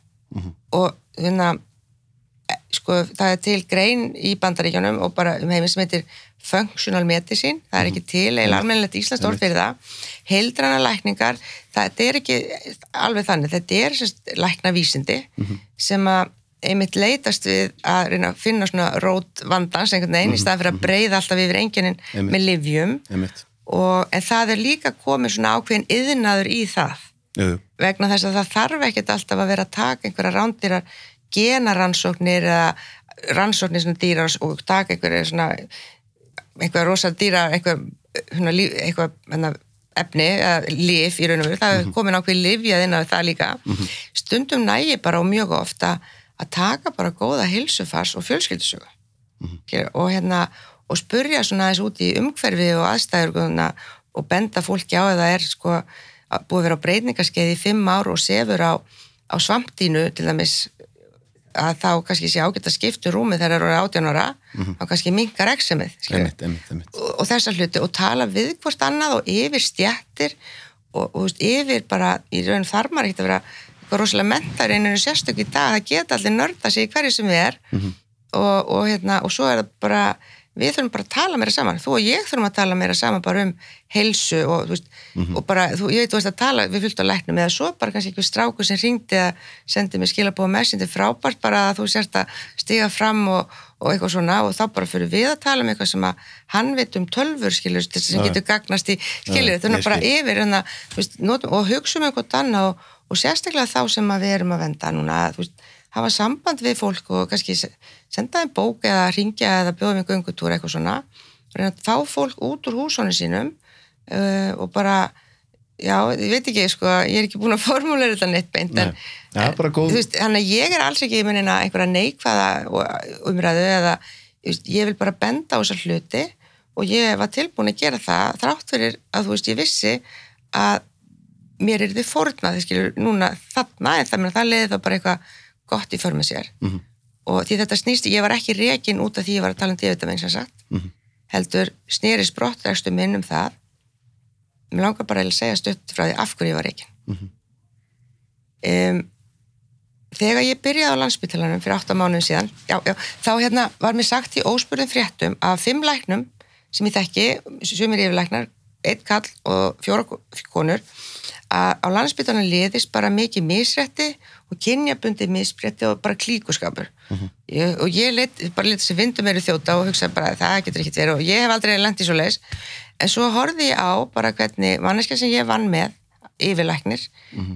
S2: Og hérna e, sko, það er til grein í bandaríkjónum og bara um heiminn sem heitir functional medicine, það er ekki til eða almennilegt íslenskt orð fyrir það. Heildrana lækningar, það er ekki alveg þannig, þetta er sérst, læknavísindi sem að einmitt leitast við að reyna að finna svona rót vandans einhvern veginn í stað fyrir að breyða alltaf yfir enginin með livjum og, en það er líka komið svona ákveðin yðnaður í það.
S1: Jú.
S2: vegna þess að það þarf ekkert alltaf að vera að taka einhverja rándýrar genaransóknir eða rannsóknir svona dýrar og taka einhverja svona einhverja rosa dýra einhver, svona, eitthvað hérna, efni, eða lif í raun og veru. Það er komin ákveð lifjað inn á það líka. Stundum nægi bara og mjög ofta að taka bara góða hilsufars og fjölskyldisögu mm og hérna og spurja svona aðeins út í umhverfi og aðstæður og benda fólki á að það er sko búið að vera á breytingarskeið í fimm ár og sefur á, á svampdínu til dæmis að þá kannski sé ágætt að skiptu rúmi þegar það eru átján ára þá kannski minkar eksemið og, og þessar hluti og tala við hvort annað og yfir stjættir og, og veist, yfir bara í raun þarf maður ekkert að vera eitthvað rosalega mentar eininu sérstök í dag. Það geta allir nörda sig hverju sem við er og, og, hérna, og svo er það bara við þurfum bara að tala meira saman. Þú og ég þurfum að tala meira saman bara um heilsu og, þú veist, og bara, þú, ég veit þú veist að tala við fylgta á læknum eða svo bara kannski einhver stráku sem ringdi að sendi mér skilabóða með sem þetta er frábært bara að þú sérst að stiga fram og, og eitthvað svona og þá bara fyrir við að tala um eitthvað sem að hann veit um tölfur skilur sem
S1: Já.
S2: getur gagnast í skilur
S1: Já,
S2: þannig að bara yfir þú veist, notum, og hugsa um eitthvað annað og, og sérstaklega þá sem að við erum að venda núna þú veist, hafa samband við fólk og kannski se- senda þeim bók eða ringja eða bjóða með göngutúr eitthvað svona. Reyna að fá fólk út úr húsónu sínum uh, og bara já, ég veit ekki, sko, ég er ekki búin að *laughs* formúlega þetta neitt beint en,
S1: Nei. Góð-
S2: þú veist, þannig að ég er alls ekki með neina einhverja neikvæða umræðu eða þú veist, ég vil bara benda á þessar hluti og ég var tilbúin að gera það þrátt fyrir að þú veist, ég vissi að mér er þið fórnað, skilur, núna þarna en það, það leiði þá bara eitthvað gott í för með sér
S1: Mhm.
S2: og því þetta snýst, ég var ekki rekin út af því ég var að tala um D-vitamin sem sagt
S1: Mhm.
S2: heldur snýri sprottrækstu minn um það mér langar bara að segja stutt frá því af hverju ég var rekin
S1: Mhm.
S2: um, þegar ég byrjaði á landsbytalanum fyrir 8 mánuðin síðan já, já, þá hérna var mér sagt í óspurðum fréttum að fimm læknum sem ég þekki, sumir yfirlæknar einn kall og fjóra ko- konur að á landsbytalanum liðist bara mikið misrætti og kynjabundi misrætti og bara klíkuskapur. Ég, og ég lit, bara lit sem vindum eru þjóta og hugsa bara það getur ekki verið. Og ég hef aldrei í svo leis en svo horfði ég á bara hvernig manneska sem ég vann með yfirlæknir,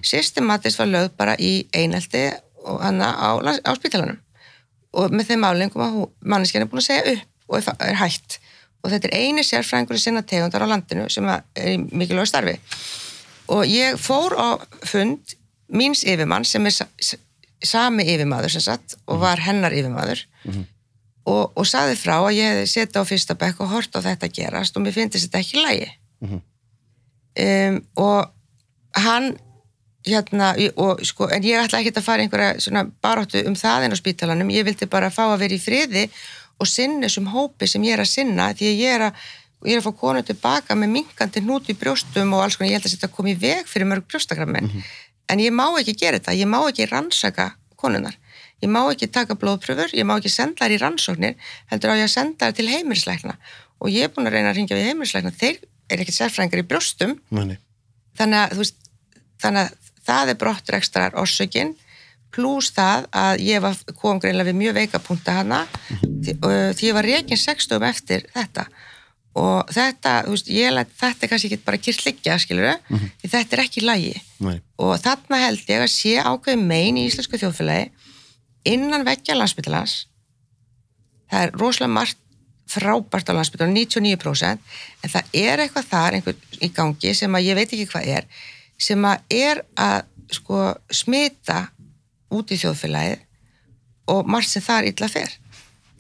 S2: systematist var lögð bara í einelti og hana á, á spítalanum. Og með þeim álengum að manneskjan er búin að segja upp og er, hætt. Og þetta er eini sérfræðingur sinna tegundar á landinu sem að er í mikilvæg starfi og ég fór á fund míns yfirmann sem er sa sa- sami yfirmaður sem sagt og var hennar yfirmaður. Og, og saði frá að ég hefði setið á fyrsta bekk og hort á þetta gerast og mér finnst þetta ekki lægi um, og hann hérna, og sko, en ég ætla ekki að fara einhverja svona baráttu um það en á spítalanum, ég vildi bara fá að vera í friði og sinna þessum hópi sem ég er að sinna, því að ég er að ég er að fá konu tilbaka með minkandi hnút í brjóstum og alls konar, ég held að þetta komi í veg fyrir mörg brjóstakrammen, en ég má ekki gera þetta, ég má ekki rannsaka konunar ég má ekki taka blóðpröfur, ég má ekki senda þær í rannsóknir, heldur á ég að senda þær til heimilisleikna og ég er búin að reyna að ringja við heimilisleikna, þeir er ekki sérfræðingar í brjóstum.
S1: Nei,
S2: þannig að, veist, þannig að það er brottrekstrar orsökin pluss það að ég var, kom greinlega við mjög veika punta hana. Því, uh, því ég var reygin sextum eftir þetta og þetta, þú veist, ég læt þetta er kannski ekki bara kyrst liggja, skilur því þetta er ekki lægi
S1: nei,
S2: og þarna held ég að sé ákveðin mein í íslensku þjóðfélagi innan veggja landsbytalans það er rosalega margt frábært á landsbytalan, 99% en það er eitthvað þar einhver í gangi sem að ég veit ekki hvað er sem að er að sko smita út í þjóðfélagið og margt sem þar illa fer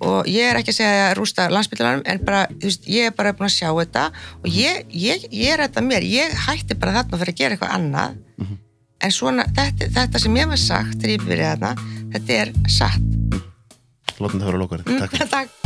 S2: og ég er ekki að segja að rústa landsbytalanum en bara, þú veist, ég er bara búin að sjá þetta. Og ég, ég, ég er þetta mér. Ég hætti bara þarna fyrir að gera eitthvað annað. En svona, þetta, þetta sem ég var sagt þegar ég byrjaði þarna, þetta er satt.
S1: Látum það vera lókarið. Takk fyrir. *laughs*
S2: Takk